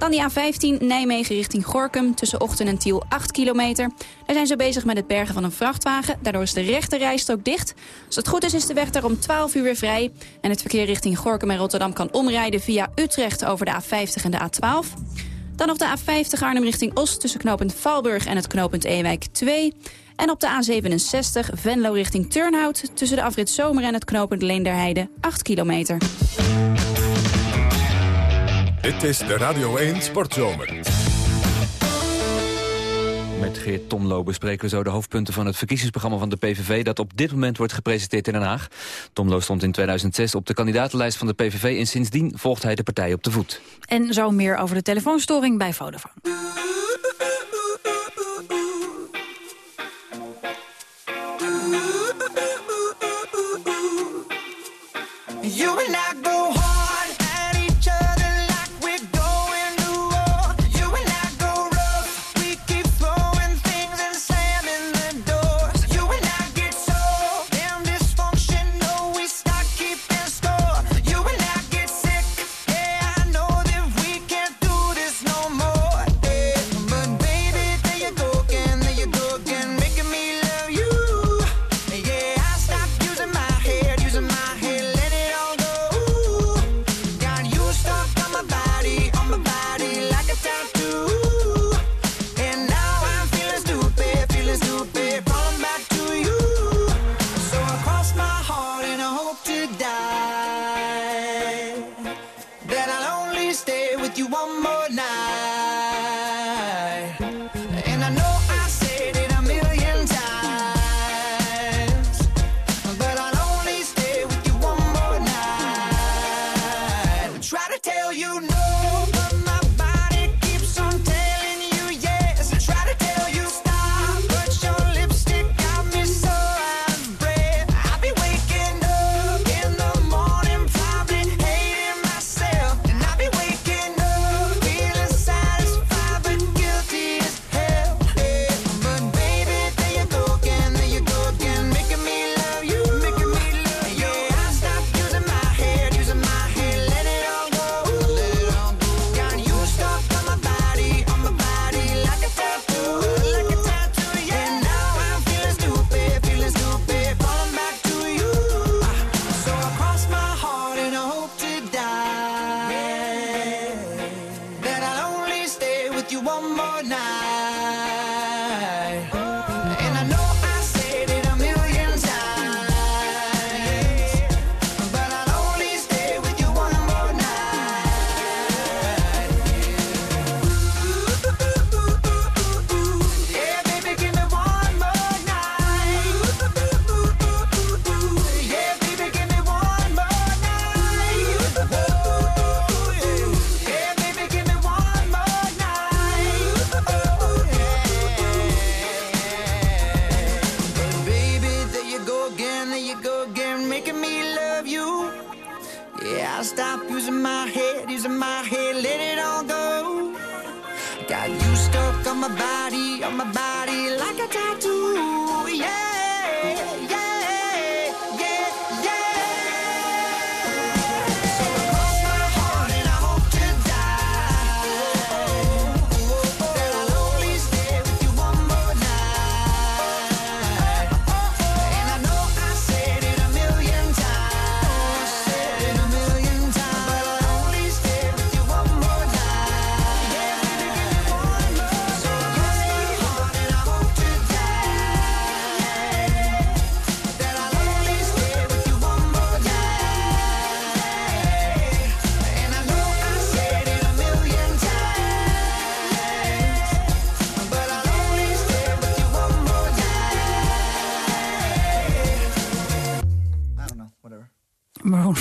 S2: Dan die A15 Nijmegen richting Gorkum. Tussen Ochten en Tiel 8 kilometer. Daar zijn ze bezig met het bergen van een vrachtwagen. Daardoor is de rechte rijstrook dicht. Als het goed is, is de weg daar om 12 uur weer vrij. En het verkeer richting Gorkum en Rotterdam kan omrijden via Utrecht over de A50 en de A12. Dan nog de A50 Arnhem richting Oost tussen knooppunt Valburg en het knooppunt Ewijk 2. En op de A67 Venlo richting Turnhout tussen de afrit Zomer en het knooppunt Leenderheide 8 kilometer.
S1: Dit is de Radio 1 Sportzomer.
S3: Met Geert Tomlo bespreken we zo de hoofdpunten van het verkiezingsprogramma van de PVV... dat op dit moment wordt gepresenteerd in Den Haag. Tomlo stond in 2006 op de kandidatenlijst van de PVV... en sindsdien volgt hij de partij op de voet.
S9: En zo meer over de telefoonstoring bij Vodafone.
S19: You and I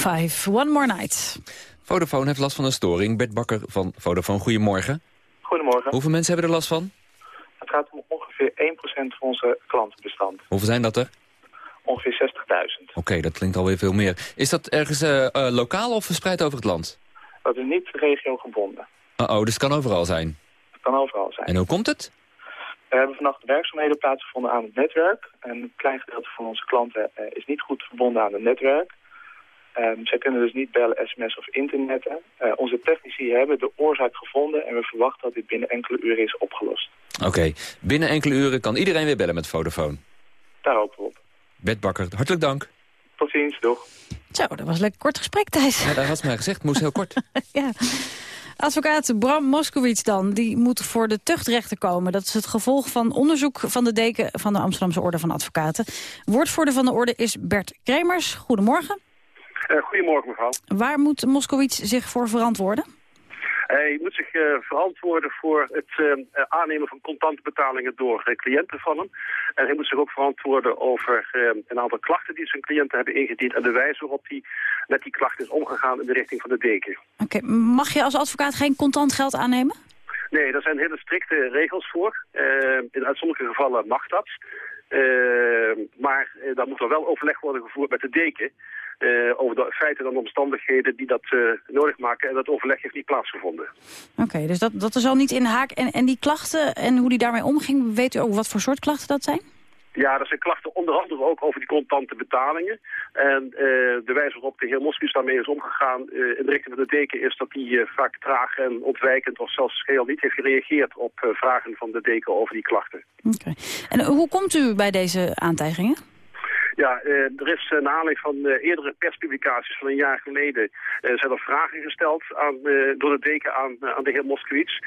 S9: 5, One More Night.
S3: Vodafone heeft last van een storing. Bert Bakker van Vodafone, goedemorgen.
S22: Goedemorgen.
S3: Hoeveel mensen hebben er last van?
S22: Het gaat om ongeveer 1% van onze klantenbestand.
S3: Hoeveel zijn dat er?
S22: Ongeveer 60.000.
S3: Oké, dat klinkt alweer veel meer. Is dat ergens eh, eh, lokaal of verspreid over het land?
S22: Dat is niet regiogebonden.
S3: Uh oh, dus het kan overal zijn.
S22: Het kan overal zijn.
S3: En hoe komt het?
S22: We hebben vannacht werkzaamheden plaatsgevonden aan het netwerk. Een klein gedeelte van onze klanten eh, is niet goed verbonden aan het netwerk. Ehm, zij kunnen dus niet bellen, sms of internetten. Eh, onze technici hebben de oorzaak gevonden en we verwachten dat dit binnen enkele uren is opgelost.
S3: Oké, binnen enkele uren kan iedereen weer bellen met Vodafone.
S22: Daar hopen we op.
S3: Bert Bakker, hartelijk dank.
S22: Tot ziens, doeg.
S9: Zo, dat was een lekker kort gesprek, Thijs.
S3: Ja, dat had ze mij gezegd, het moest heel kort.
S9: ja. Advocaat Bram Moskowitz dan, die moet voor de tuchtrechter komen. Dat is het gevolg van onderzoek van de deken van de Amsterdamse Orde van Advocaten. Woordvoerder van de orde is Bert Kremers. Goedemorgen.
S23: Eh, goedemorgen mevrouw.
S9: Waar moet Moskowitz zich voor verantwoorden?
S23: Hij moet zich eh, verantwoorden voor het eh, aannemen van contante betalingen door cliënten van hem. En hij moet zich ook verantwoorden over een aantal klachten die zijn cliënten hebben ingediend... en de wijze waarop hij met die klachten is omgegaan in de richting van de deken.
S9: Oké, mag je als advocaat geen contant geld aannemen?
S23: Nee, daar zijn hele strikte regels voor. In uitzonderlijke gevallen mag dat. Maar dan moet er wel overleg worden gevoerd met de deken... eh, over de feiten en omstandigheden die dat eh, nodig maken. En dat overleg heeft niet plaatsgevonden.
S9: Oké, dus dat, dat is al niet in de haak. En, en die klachten en hoe die daarmee omging, weet u ook wat voor soort klachten dat zijn?
S23: Ja, er zijn klachten onder andere ook over die contante betalingen. En eh, de wijze waarop de heer Moskowitz daarmee is omgegaan in de richting van de deken is dat hij vaak traag en ontwijkend of zelfs geheel niet heeft gereageerd op vragen van de deken over die klachten.
S9: Oké. En hoe komt u bij deze aantijgingen?
S23: Ja, eh, er is eh, naar aanleiding van eh, eerdere perspublicaties van een jaar geleden... zijn er vragen gesteld aan, door de deken aan, aan de heer Moskowitz.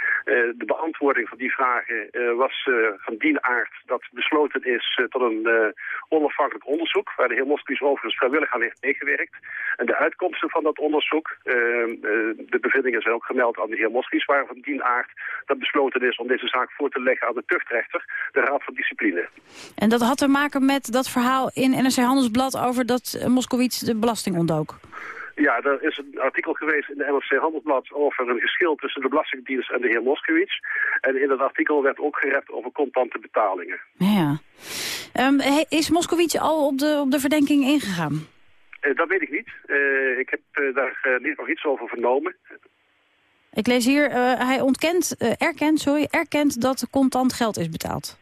S23: De beantwoording van die vragen was van die aard dat besloten is tot een onafhankelijk onderzoek... waar de heer Moskowitz overigens vrijwillig aan heeft meegewerkt. En de uitkomsten van dat onderzoek, de bevindingen zijn ook gemeld aan de heer Moskowitz... waren van die aard dat besloten is om deze zaak voor te leggen aan de tuchtrechter... de Raad van Discipline.
S9: En dat had te maken met dat verhaal in NRC Handelsblad over dat eh, Moskowitz de belasting ontdook.
S23: Ja, er is een artikel geweest in de NRC Handelsblad over een geschil tussen de Belastingdienst en de heer Moskowitz. En in dat artikel werd ook gerept over contante betalingen.
S9: Ja. Ehm, is Moskowitz al op de, op de verdenking ingegaan?
S23: Eh, dat weet ik niet. Eh, ik heb daar niet nog iets over vernomen.
S9: Ik lees hier, hij ontkent, erkent, sorry, erkent dat contant geld is betaald.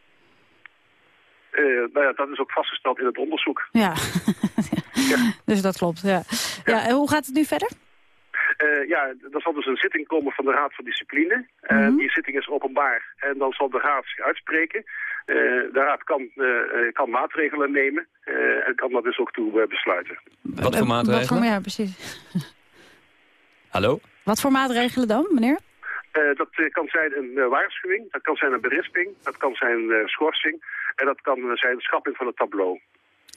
S23: Eh, nou ja, dat is ook vastgesteld in het onderzoek.
S9: Ja, dus dat klopt. Ja. Ja, en hoe gaat het nu verder?
S23: Eh, ja, er zal dus een zitting komen van de Raad van Discipline. En die zitting is openbaar. En dan zal de Raad zich uitspreken. Eh, de Raad kan, eh, eh, kan maatregelen nemen. eh, en kan dat dus ook toe eh, besluiten.
S3: Wat voor
S9: Wat
S3: maatregelen?
S9: voor, ja, precies.
S3: Hallo?
S9: Wat voor maatregelen dan, meneer?
S23: Eh, dat eh, kan zijn een eh, waarschuwing, dat kan zijn een berisping, dat kan zijn schorsing en dat kan zijn schrapping van het tableau.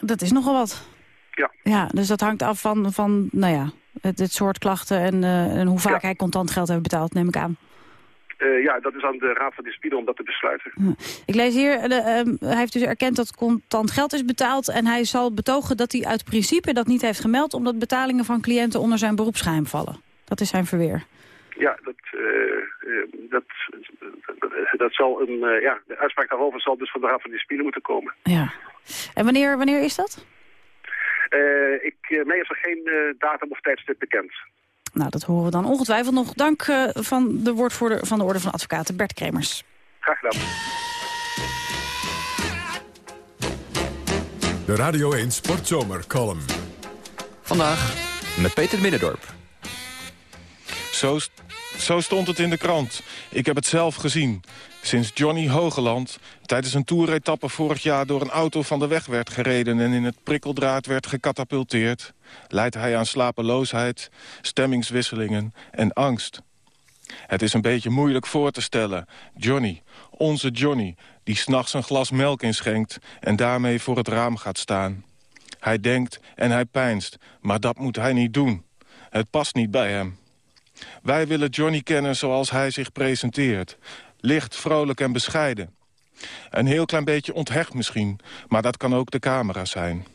S9: Dat is nogal wat.
S23: Ja.
S9: Ja, dus dat hangt af van, van nou ja, het, het soort klachten en, en hoe vaak hij contant geld heeft betaald, neem ik aan.
S23: Ja, dat is aan de Raad van Discipline om dat te besluiten.
S9: Ik lees hier, eh, ehm, hij heeft dus erkend dat contant geld is betaald... en hij zal betogen dat hij uit principe dat niet heeft gemeld... omdat betalingen van cliënten onder zijn beroepsgeheim vallen. Dat is zijn verweer.
S23: Ja, dat, dat, dat, dat zal een, eh, ja, de uitspraak daarover zal dus van de Raad van Discipline moeten komen.
S9: Ja. En wanneer, wanneer is dat?
S23: Eh, ik, eh, mij is er geen eh, datum of tijdstip bekend.
S9: Nou, dat horen we dan ongetwijfeld nog. Dank eh, van de woordvoerder van de Orde van Advocaten, Bert Kremers.
S23: Graag gedaan.
S1: De Radio 1 Sportzomer column.
S3: Vandaag met Peter Middendorp.
S24: Zo, zo stond het in de krant. Ik heb het zelf gezien. Sinds Johnny Hogeland tijdens een toeretappe vorig jaar... door een auto van de weg werd gereden en in het prikkeldraad werd gecatapulteerd... leidt hij aan slapeloosheid, stemmingswisselingen en angst. Het is een beetje moeilijk voor te stellen. Johnny, onze Johnny, die s'nachts een glas melk inschenkt... en daarmee voor het raam gaat staan. Hij denkt en hij pijnst, maar dat moet hij niet doen. Het past niet bij hem. Wij willen Johnny kennen zoals hij zich presenteert. Licht, vrolijk en bescheiden. Een heel klein beetje onthecht misschien, maar dat kan ook de camera zijn.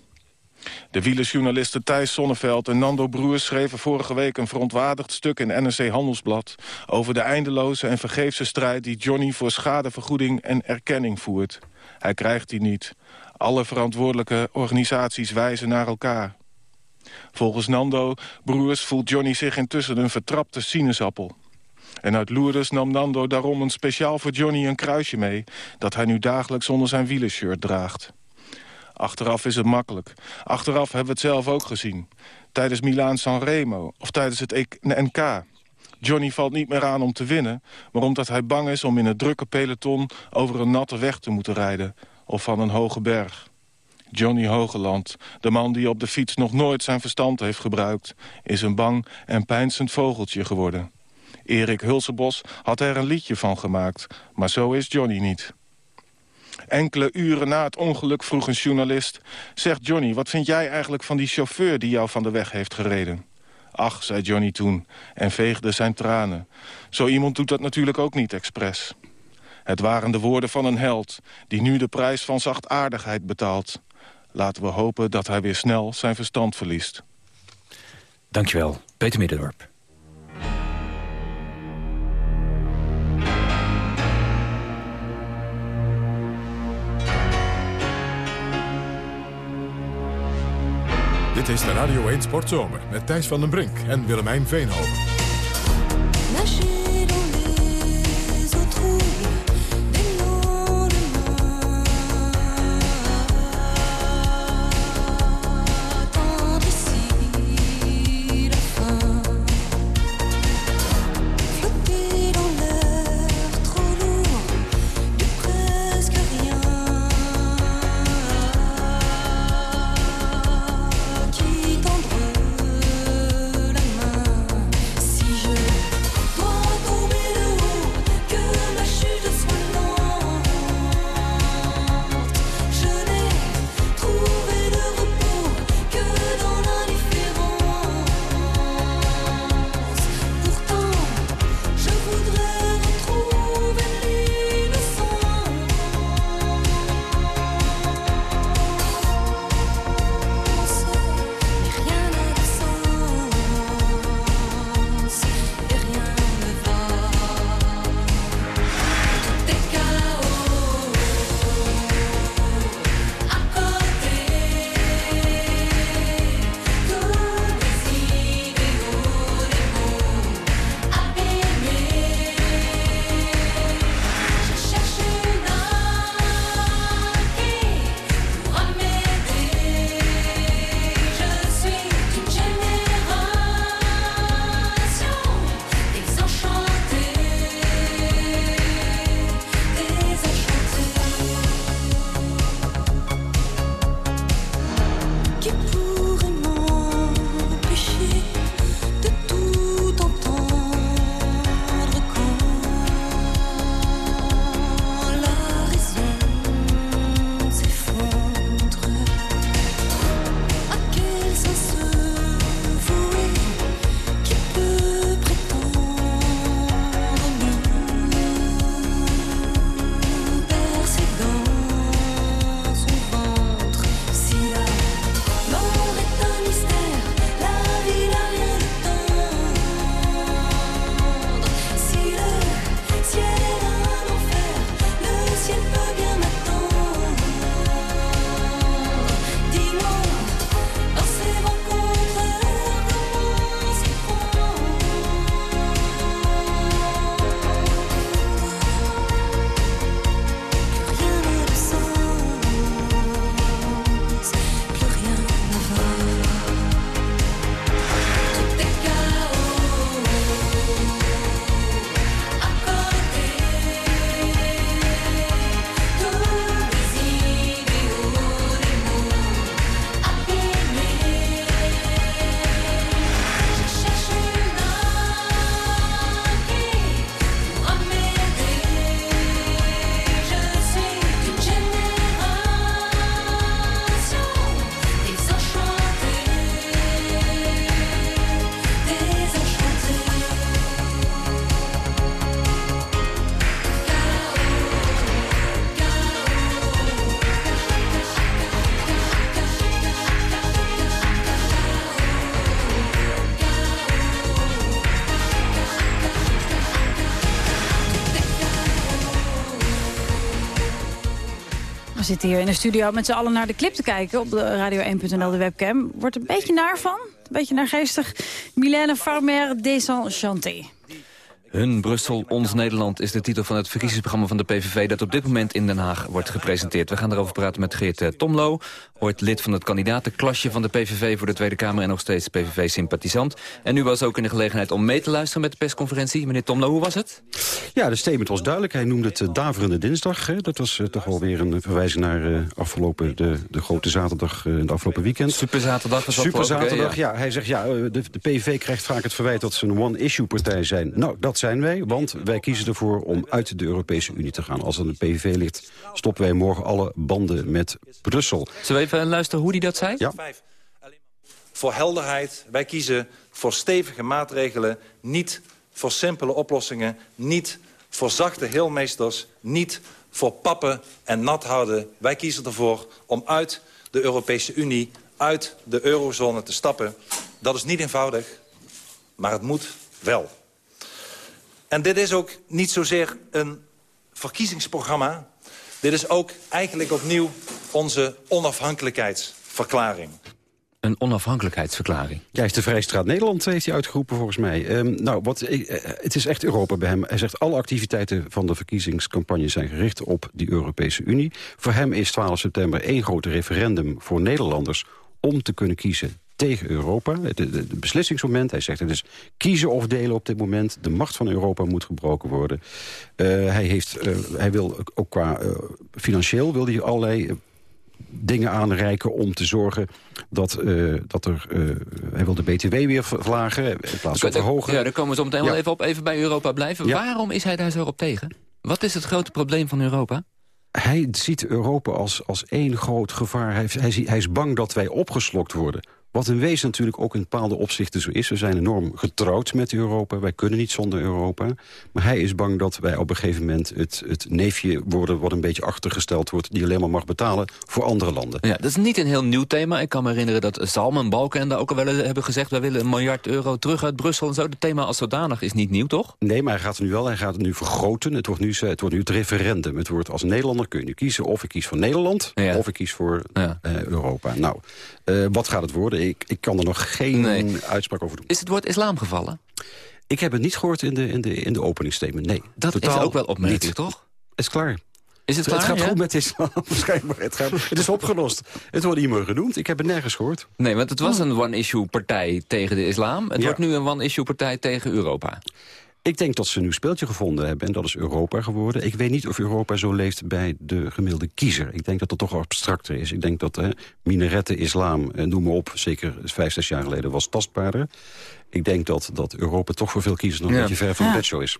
S24: De wielersjournalisten Thijs Sonneveld en Nando Broers schreven vorige week een verontwaardigd stuk in NRC Handelsblad over de eindeloze en vergeefse strijd die Johnny voor schadevergoeding en erkenning voert. Hij krijgt die niet. Alle verantwoordelijke organisaties wijzen naar elkaar. Volgens Nando Broers voelt Johnny zich intussen een vertrapte sinaasappel. En uit Lourdes nam Nando daarom een speciaal voor Johnny een kruisje mee... dat hij nu dagelijks onder zijn wielershirt draagt. Achteraf is het makkelijk. Achteraf hebben we het zelf ook gezien. Tijdens Milaan-San Remo of tijdens het NK. Johnny valt niet meer aan om te winnen... maar omdat hij bang is om in het drukke peloton... over een natte weg te moeten rijden of van een hoge berg. Johnny Hogeland, de man die op de fiets nog nooit zijn verstand heeft gebruikt... is een bang en pijnzend vogeltje geworden. Erik Hulsebos had er een liedje van gemaakt, maar zo is Johnny niet. Enkele uren na het ongeluk vroeg een journalist... Zeg Johnny, wat vind jij eigenlijk van die chauffeur die jou van de weg heeft gereden? Ach, zei Johnny toen en veegde zijn tranen. Zo iemand doet dat natuurlijk ook niet expres. Het waren de woorden van een held... die nu de prijs van zachtaardigheid betaalt. Laten we hopen dat hij weer snel zijn verstand verliest.
S3: Dankjewel, Peter Middendorp.
S1: Dit is de Radio 1 Sportzomer met Thijs van den Brink en Willemijn Veenhoven.
S9: Zitten hier in de studio met z'n allen naar de clip te kijken... op de radio1.nl, de webcam. Wordt een beetje naar van, een beetje naargeestig. Milène Farmer Desenchanté.
S3: Hun Brussel, ons Nederland is de titel van het verkiezingsprogramma van de PVV... dat op dit moment in Den Haag wordt gepresenteerd. We gaan erover praten met Geert eh, Tomlo, wordt lid van het kandidatenklasje van de PVV... voor de Tweede Kamer en nog steeds PVV-sympathisant. En u was ook in de gelegenheid om mee te luisteren met de persconferentie. Meneer Tomlo, hoe was het?
S13: Ja, de statement was duidelijk. Hij noemde het eh, daverende dinsdag. Hè. Dat was eh, toch wel weer een verwijzing naar afgelopen, de, de grote zaterdag in de afgelopen weekend.
S3: Superzaterdag was dat
S13: Super zaterdag, ja. Hij zegt, ja, de, de PVV krijgt vaak het verwijt dat ze een one-issue-partij zijn. Nou, dat zijn wij, want wij kiezen ervoor om uit de Europese Unie te gaan. Als er een PVV ligt, stoppen wij morgen alle banden met Brussel.
S3: Zullen we even luisteren hoe hij dat zei?
S13: Ja.
S25: voor helderheid. Wij kiezen voor stevige maatregelen, niet voor simpele oplossingen... niet voor zachte heelmeesters, niet voor pappen en nat houden. Wij kiezen ervoor om uit de Europese Unie, uit de eurozone te stappen. Dat is niet eenvoudig, maar het moet wel. En dit is ook niet zozeer een verkiezingsprogramma. Dit is ook eigenlijk opnieuw onze onafhankelijkheidsverklaring.
S3: Een onafhankelijkheidsverklaring.
S13: Ja, heeft de Vrijstraat Nederland heeft hij uitgeroepen volgens mij. Ehm, nou, wat, eh, eh, het is echt Europa bij hem. Hij zegt alle activiteiten van de verkiezingscampagne zijn gericht op die Europese Unie. Voor hem is 12 september één groot referendum voor Nederlanders om te kunnen kiezen tegen Europa. Het het- het beslissingsmoment, hij zegt het is kiezen of delen op dit moment. De macht van Europa moet gebroken worden. Eh, hij, heeft, eh, hij wil ook qua eh, financieel wil hij allerlei dingen aanreiken om te zorgen dat, dat er... hij wil de BTW weer verlagen in plaats van verhogen.
S3: Ja, daar komen we zo meteen wel even op. Even bij Europa blijven.
S13: Ja.
S3: Waarom is hij daar zo op tegen? Wat is het grote probleem van Europa?
S13: Hij ziet Europa als, als één groot gevaar. Hij, hij is bang dat wij opgeslokt worden. Wat in wezen natuurlijk ook in bepaalde opzichten zo is. We zijn enorm getrouwd met Europa. Wij kunnen niet zonder Europa. Maar hij is bang dat wij op een gegeven moment het, het neefje worden... wat een beetje achtergesteld wordt... die alleen maar mag betalen voor andere landen.
S3: Ja, dat is niet een heel nieuw thema. Ik kan me herinneren dat Salman en Balken daar ook al wel hebben gezegd... wij willen een miljard euro terug uit Brussel en zo. Het thema als zodanig is niet nieuw, toch?
S13: Nee, maar hij gaat het nu wel. Hij gaat het nu vergroten. Het wordt nu, het wordt nu het referendum. Het wordt als Nederlander kun je nu kiezen of ik kies voor Nederland... of ik kies voor eh, Europa. Nou, eh, wat gaat het worden? Ik, ik kan er nog geen uitspraak over doen.
S3: Is het woord islam gevallen?
S13: Ik heb het niet gehoord in de, in de, in de openingsstatement. Nee,
S3: Dat is ook wel opmerkelijk,
S13: niet.
S3: toch?
S13: Het is klaar.
S3: Is het klaar,
S13: gaat
S3: ja?
S13: goed met islam, waarschijnlijk. Het, gaat, het is opgelost. Het wordt niet meer genoemd. Ik heb het nergens gehoord.
S3: Nee, want het was een one-issue partij tegen de islam. Het
S13: Ja.
S3: wordt nu een one-issue partij tegen Europa.
S13: Ik denk dat ze een nieuw speeltje gevonden hebben en dat is Europa geworden. Ik weet niet of Europa zo leeft bij de gemiddelde kiezer. Ik denk dat dat toch abstracter is. Ik denk dat eh, minaretten, islam, eh, noem maar op, zeker vijf, zes jaar geleden was tastbaarder. Ik denk dat, dat Europa toch voor veel kiezers nog een beetje ver van
S9: Ja.
S13: de bedshow is.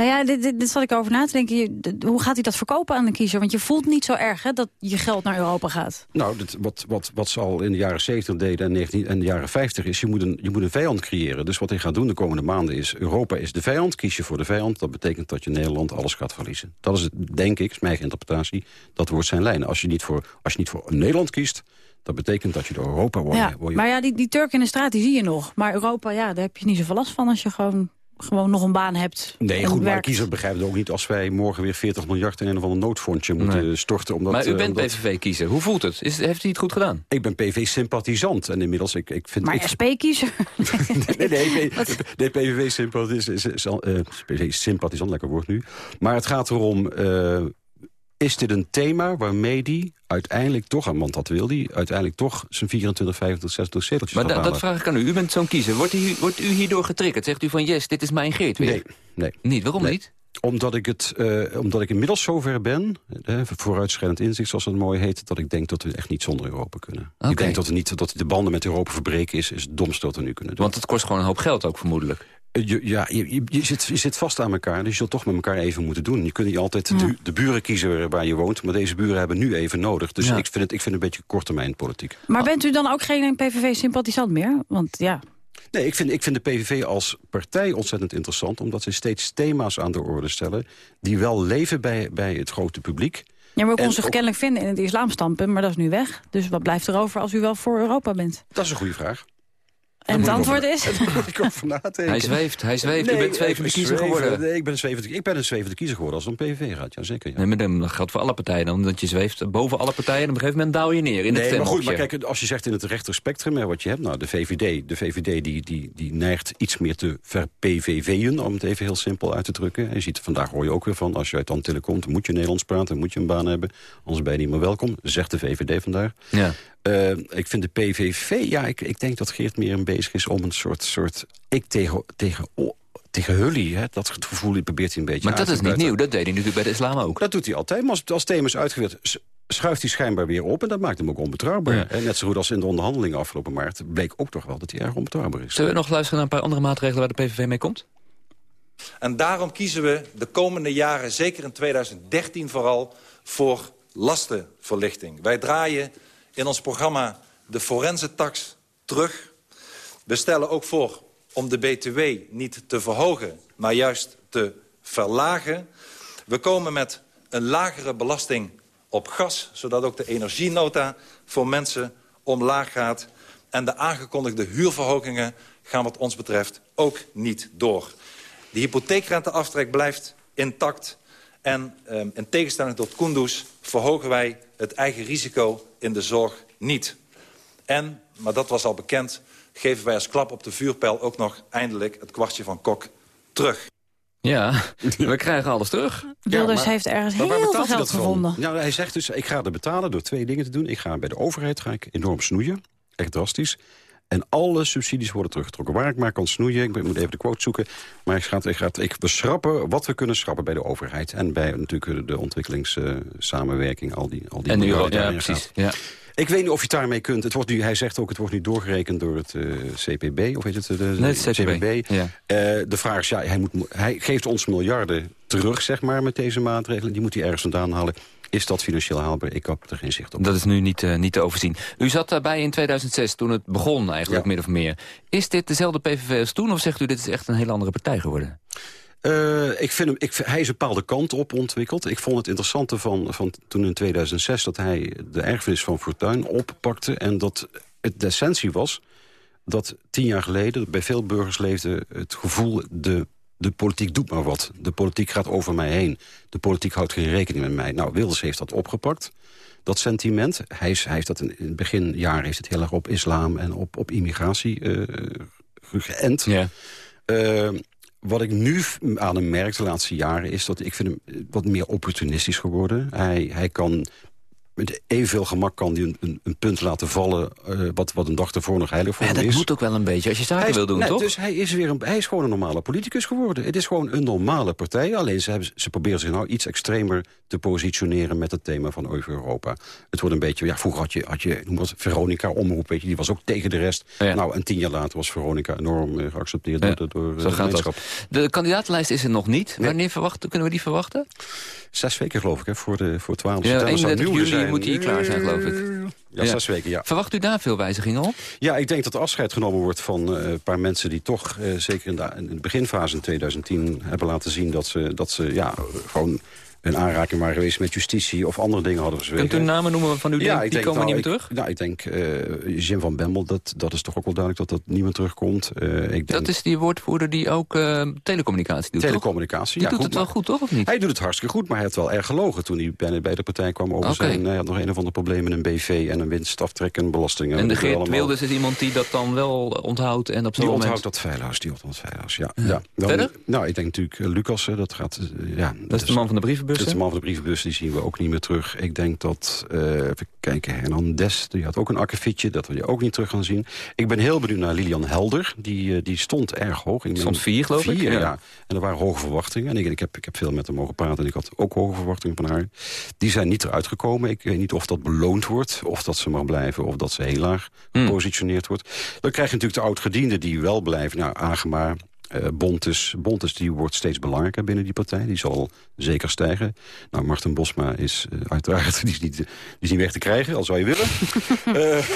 S9: Nou ja, dit, dit, dit zat ik over na te denken. Je- Hoe gaat hij dat verkopen aan de kiezer? Want je voelt niet zo erg hè, dat je geld naar Europa gaat.
S13: Nou, dat, wat, wat, wat ze al in de jaren 70 deden en, 19, en de jaren 50 is... Je moet, een, je moet een vijand creëren. Dus wat hij gaat doen de komende maanden is... Europa is de vijand, kies je voor de vijand. Dat betekent dat je Nederland alles gaat verliezen. Dat is, het, denk ik, is mijn interpretatie. Dat wordt zijn lijn. Als je niet voor, als je niet voor Nederland kiest... dat betekent dat je door Europa wordt.
S9: Ja, maar ja, die, die Turk in de straat, die zie je nog. Maar Europa, ja, daar heb je niet zoveel last van als je gewoon, gewoon nog een baan hebt.
S13: Nee, goed, maar de kiezer begrijpt het ook niet... als wij morgen weer 40 miljard in een of ander noodfondsje moeten storten. Omdat,
S3: maar u
S13: eh,
S3: bent
S13: omdat-
S3: PVV-kiezer. Hoe voelt het? Is, heeft hij het goed gedaan?
S13: Ik ben PV-sympathisant en inmiddels... Ik, ik vind,
S9: Maar
S13: ik,
S9: SP-kiezer?
S13: Nee, nee, nee PVV-sympathisant, is, is, al, eh, PVV-sympathisant, lekker woord nu. Maar het gaat erom, eh, is dit een thema waarmee die uiteindelijk toch, want dat wil hij, uiteindelijk toch zijn 24, 25, 26 zeteltjes
S3: Maar da- dat vraag ik aan u. U bent zo'n kiezer. Wordt u, wordt u hierdoor getriggerd? Zegt u van yes, dit is mijn Geert weer?
S13: Nee, nee.
S3: Niet? Waarom
S13: Nee.
S3: niet?
S13: Omdat ik, het, eh, omdat ik inmiddels zover ben, eh, vooruitschrijdend inzicht zoals het mooi heet... dat ik denk dat we echt niet zonder Europa kunnen. Ik denk dat, we niet, dat de banden met Europa verbreken is, is het domste wat we nu kunnen doen.
S3: Want het kost gewoon een hoop geld ook vermoedelijk.
S13: Eh, Je, ja, je, je, je zit, je zit vast aan elkaar, dus je zult toch met elkaar even moeten doen. Je kunt niet altijd de, de buren kiezen waar je woont... maar deze buren hebben nu even nodig. Dus
S9: Ja.
S13: ik, vind het, ik vind het een beetje korttermijn politiek.
S9: Maar bent u dan ook geen PVV-sympathisant meer? Want ja,
S13: Nee, ik vind, ik vind de PVV als partij ontzettend interessant... omdat ze steeds thema's aan de orde stellen... die wel leven bij, bij het grote publiek.
S9: ja maar we
S13: En
S9: kon zich
S13: ook-
S9: kennelijk vinden in het islamstampen, maar dat is nu weg. Dus wat blijft er over als u wel voor Europa bent?
S13: Dat is een goede vraag.
S9: En het antwoord is?
S13: Daar moet ik over nadenken.
S3: Hij zweeft, hij zweeft. U bent zwevende
S13: ik
S3: kiezer geworden.
S13: Nee, ik ben een zwevende, ik ben een zwevende kiezer geworden als het om PVV gaat. Ja, zeker. Ja.
S3: Nee, maar dat geldt voor alle partijen. dan, Omdat je zweeft boven alle partijen en op een gegeven moment daal je neer in het
S13: Nee, maar goed, maar kijk, als je zegt in het rechter spectrum, hè, wat je hebt, nou, de VVD, de VVD die, die, die neigt iets meer te ver-PVV'en, om het even heel simpel uit te drukken. En je ziet, vandaag hoor je ook weer van, als je uit Antillen komt, moet je Nederlands praten, moet je een baan hebben, anders ben je niet meer welkom, zegt de VVD vandaag.
S3: Ja.
S13: Eh, ik vind de PVV, ja, ik, ik denk dat Geert meer bezig is om een soort, soort ik tegen, tegen, tegen Hully, hè, dat gevoel probeert hij een beetje
S3: Maar dat is niet nieuw. Dat deed hij natuurlijk bij de islam ook.
S13: Dat doet hij altijd. Maar als, als thema is uitgewerkt, schuift hij schijnbaar weer op. En dat maakt hem ook onbetrouwbaar.
S3: Ja.
S13: En net zo goed als in de onderhandelingen afgelopen maart... bleek ook toch wel dat hij erg onbetrouwbaar is.
S3: Zullen we nog luisteren naar een paar andere maatregelen waar de PVV mee komt?
S25: En daarom kiezen we de komende jaren, zeker in 2013 vooral, voor lastenverlichting. Wij draaien in ons programma de forense tax terug. We stellen ook voor om de BTW niet te verhogen, maar juist te verlagen. We komen met een lagere belasting op gas, zodat ook de energienota voor mensen omlaag gaat. En de aangekondigde huurverhogingen gaan wat ons betreft ook niet door. De hypotheekrenteaftrek blijft intact. En ehm, in tegenstelling tot Kunduz verhogen wij het eigen risico in de zorg niet. En, maar dat was al bekend, geven wij als klap op de vuurpijl ook nog eindelijk het kwartje van Kok terug.
S3: Ja, we krijgen alles terug.
S9: Wilders heeft ergens
S13: Maar waar
S9: heel veel
S13: betaalt hij
S9: geld
S13: van?
S9: gevonden.
S13: Nou, hij zegt dus, ik ga er betalen door twee dingen te doen. Ik ga bij de overheid ga ik enorm snoeien. Echt drastisch. En alle subsidies worden teruggetrokken. Waar ik maar kan snoeien, ik moet even de quote zoeken... maar ik, ga, ik, ga, ik we schrappen wat we kunnen schrappen bij de overheid. En bij natuurlijk de ontwikkelingssamenwerking, al die, al die
S3: En nu,
S13: miljarden
S3: ja, precies.
S13: gaat.
S3: Ja.
S13: Ik weet niet of je het daarmee kunt. Het wordt nu, hij zegt ook, het wordt nu doorgerekend door het eh, CPB. Of heet het? De, de,
S3: Nee, het CPB, ja.
S13: Eh, de vraag is, ja, hij, moet, hij geeft ons miljarden terug, zeg maar, met deze maatregelen. Die moet hij ergens vandaan halen. Is dat financieel haalbaar? Ik heb er geen zicht op.
S3: Dat is nu niet, eh, niet te overzien. U zat daarbij in 2006, toen het begon eigenlijk, min of meer. Is dit dezelfde PVV als toen, of zegt u dit is echt een hele andere partij geworden?
S13: Eh, ik vind hem, ik, hij is een bepaalde kant op ontwikkeld. Ik vond het interessante van, van toen in 2006... dat hij de erfenis van Fortuyn oppakte. En dat het de essentie was dat tien jaar geleden... bij veel burgers leefde het gevoel... de de politiek doet maar wat. De politiek gaat over mij heen. De politiek houdt geen rekening met mij. Nou, Wilders heeft dat opgepakt. Dat sentiment. Hij, is, hij heeft dat in, in het beginjaren heeft het heel erg op islam en op, op immigratie eh, geënt.
S3: Ja.
S13: Eh, wat ik nu aan hem merk de laatste jaren... is dat ik vind hem eh, wat meer opportunistisch geworden. Hij, hij kan met evenveel gemak kan hij een, een, een punt laten vallen... eh, wat, wat een dag ervoor nog heilig voor
S3: Ja, dat
S13: is.
S3: moet ook wel een beetje, als je zaken
S13: is-
S3: wil doen,
S13: nee,
S3: toch?
S13: Dus hij is, weer een, hij is gewoon een normale politicus geworden. Het is gewoon een normale partij. Alleen ze, hebben, ze proberen zich nou iets extremer te positioneren... met het thema van over Europa. Het wordt een beetje... Ja, vroeger had je, had je noem wat, Veronica Omroep, weet je, die was ook tegen de rest. Nou, en tien jaar later was Veronica enorm eh, geaccepteerd
S3: Ja,
S13: door, de- door
S3: Zo
S13: de
S3: dat.
S13: gemeenschap.
S3: De kandidatenlijst is er nog niet. Wanneer verwachten, kunnen we die verwachten?
S13: Zes weken geloof ik, hè, voor, de, voor 12
S3: Ja,
S13: september. zou
S3: 31
S13: nieuwe
S3: juli
S13: zijn.
S3: moet die klaar zijn, geloof ik.
S13: Ja, zes weken, ja.
S3: Verwacht u daar veel wijzigingen op?
S13: Ja, ik denk dat er afscheid genomen wordt van eh, een paar mensen... die toch, eh, zeker in de, in de beginfase in 2010, hebben laten zien... dat ze, dat ze ja, gewoon een aanraking waren geweest met justitie... of andere dingen hadden gezwegen.
S3: Kunt u namen noemen waarvan u denkt, die komen
S13: nou,
S3: niet meer
S13: ik-
S3: terug?
S13: Nou, ik denk uh, Jim van Bemmel, dat, dat is toch ook wel duidelijk dat dat niet meer terugkomt. Eh, ik denk,
S3: Dat is die woordvoerder die ook eh, telecommunicatie doet, toch?
S13: Telecommunicatie,
S3: Die
S13: ja,
S3: doet
S13: goed,
S3: het wel
S13: maar-
S3: goed, toch? Of niet?
S13: Hij doet het hartstikke goed, maar hij had wel erg gelogen... toen hij bij, bij de partij kwam over
S3: Oké.
S13: zijn... Hij had nog een of ander probleem met een BV en een winstaftrek en belastingen.
S3: En de Geert. Wilders is iemand die dat dan wel onthoudt en op zo'n
S13: Die onthoudt dat feilloos, die onthoudt feilloos, ja.
S3: Ja.
S13: ja. Dan-
S3: Verder?
S13: Nou, ik denk natuurlijk eh, Lucas, dat gaat... eh, ja,
S3: Dat is de man van de brievenbus,
S13: Dat is de man van de brievenbus, die zien we ook niet meer terug. Ik denk dat, eh, even kijken, Hernandez, die had ook een akkefietje. Dat we die ook niet terug gaan zien. Ik ben heel benieuwd naar Lilian Helder. Die, eh, die stond erg hoog. Ik
S3: Stond vier, geloof ik,
S13: Vier,
S3: ja.
S13: ja. En er waren hoge verwachtingen. En ik, ik, heb, ik heb veel met haar mogen praten. En ik had ook hoge verwachtingen van haar. Die zijn niet eruit gekomen. Ik weet niet of dat beloond wordt. Of dat ze mag blijven. Of dat ze heel laag
S3: Hmm.
S13: gepositioneerd wordt. Dan krijg je natuurlijk de oud-gedienden die wel blijven. Nou, Agema... Eh, Bontes, Bontes die wordt steeds belangrijker binnen die partij. Die zal zeker stijgen. Nou, Martin Bosma is eh, uiteraard die is, niet, die is niet weg te krijgen, al zou je willen. Eh,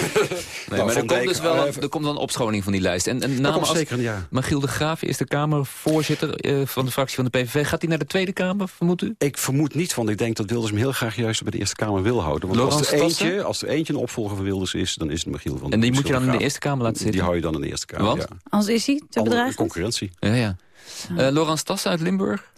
S3: Nee,
S13: nou,
S3: maar er komt, dus wel een, er komt wel een opschoning van die lijst. En, en namen als
S13: zeker een ja.
S3: Magiel de Graaf, Eerste Kamervoorzitter eh, van de fractie van de PVV. Gaat hij naar de Tweede Kamer, vermoedt u?
S13: Ik vermoed niet, want ik denk dat Wilders hem heel graag juist bij de Eerste Kamer wil houden. Want als er,
S3: Tassen?
S13: eentje, als er eentje een opvolger van Wilders is, dan is het Michiel van
S3: En die moet je dan in de. Eerste Kamer laten zitten?
S13: Die hou je dan in de Eerste Kamer,
S3: Want?
S13: ja.
S9: Anders is hij te
S13: Andere
S9: bedreigend?
S3: Ja, ja. Eh Laurens Tassen uit Limburg?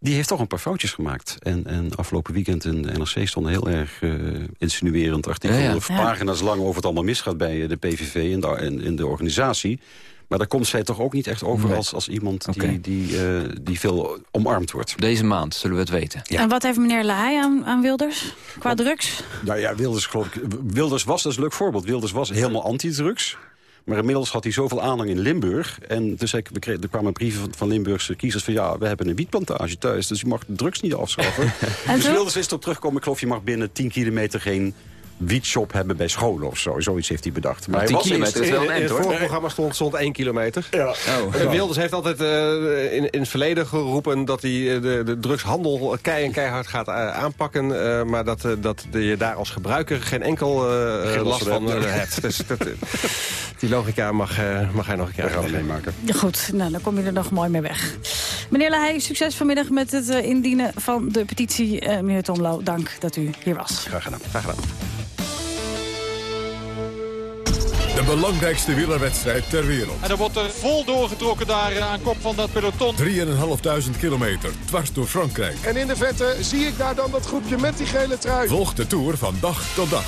S13: Die heeft toch een paar foutjes gemaakt. En, en afgelopen weekend in de NRC stond een heel erg eh, insinuerend artikel...
S3: Ja, ja.
S13: of
S3: Ja.
S13: pagina's lang over het allemaal misgaat bij eh, de PVV en de, en, in de organisatie. Maar daar komt zij toch ook niet echt over
S3: Nee.
S13: als, als iemand die, die, eh, die veel omarmd wordt.
S3: Deze maand zullen we het weten.
S9: En wat heeft meneer Lahey aan, aan Wilders? Qua drugs?
S13: Nou ja, Wilders, geloof ik, Wilders was, dat is een leuk voorbeeld. Wilders was helemaal anti-drugs. Maar inmiddels had hij zoveel aanhang in Limburg. En dus ik, we kregen, er kwamen brieven van, van Limburgse kiezers van... ja, we hebben een wietplantage thuis, dus je mag drugs niet afschaffen. dus
S9: toen?
S13: Wilders is erop teruggekomen. Ik geloof, je mag binnen 10 kilometer geen wietshop hebben bij scholen of zo. Zoiets heeft hij bedacht.
S3: Maar
S13: hij
S3: 10
S13: was
S3: kilometer is wel
S11: In,
S3: een
S11: in het vorige programma stond, stond 1 kilometer.
S13: Ja.
S3: Oh.
S11: Eh, Wilders heeft altijd eh, in, in het verleden geroepen dat hij eh, de, de drugshandel kei en keihard gaat aanpakken. eh, maar dat, eh, dat je daar als gebruiker geen enkel eh,
S13: Geen
S11: last van
S13: hebt.
S11: Dus dat, die logica mag, eh, mag hij nog een keer uitleggen.
S13: meemaken.
S9: Goed, nou, dan kom je er nog mooi mee weg. Meneer Lahey, succes vanmiddag met het indienen van de petitie. Eh, meneer Tomlo, dank dat u hier was.
S13: Graag gedaan.
S11: Graag gedaan.
S1: Belangrijkste wielerwedstrijd ter wereld.
S26: En er wordt er vol doorgetrokken daar eh, aan kop van dat peloton.
S1: 3.500 kilometer, dwars door Frankrijk.
S27: En in de vette zie ik daar dan dat groepje met die gele trui.
S1: Volg de Tour van dag tot dag.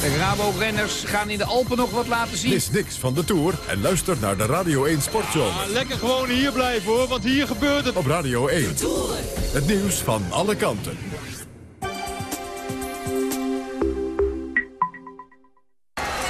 S28: De Rabo-renners gaan in de Alpen nog wat laten zien.
S1: Mis niks van de Tour en luister naar de Radio 1 Sportzomer.
S26: Ah, lekker gewoon hier blijven hoor, want hier gebeurt het.
S1: Op Radio 1. Het nieuws van alle kanten.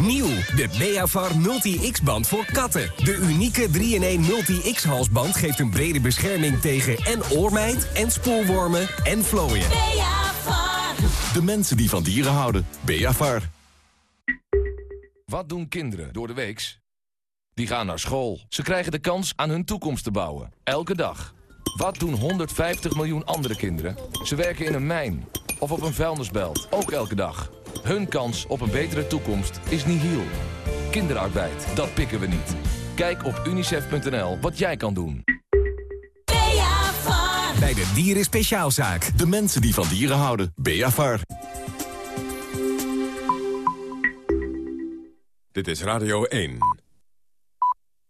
S29: Nieuw, de Beavar Multi-X-band voor katten. De unieke 3-in-1 Multi-X halsband geeft een brede bescherming tegen en oormijt en spoorwormen en vlooien.
S30: De mensen die van dieren houden. Beavar.
S31: Wat doen kinderen door de weeks? Die gaan naar school. Ze krijgen de kans aan hun toekomst te bouwen. Elke dag. Wat doen 150 miljoen andere kinderen? Ze werken in een mijn of op een vuilnisbelt. Ook elke dag. Hun kans op een betere toekomst is nihil. Kinderarbeid, dat pikken we niet. Kijk op unicef.nl wat jij kan doen.
S30: Bij de Dieren Speciaalzaak. De mensen die van dieren houden. Beavar.
S1: Dit is Radio 1.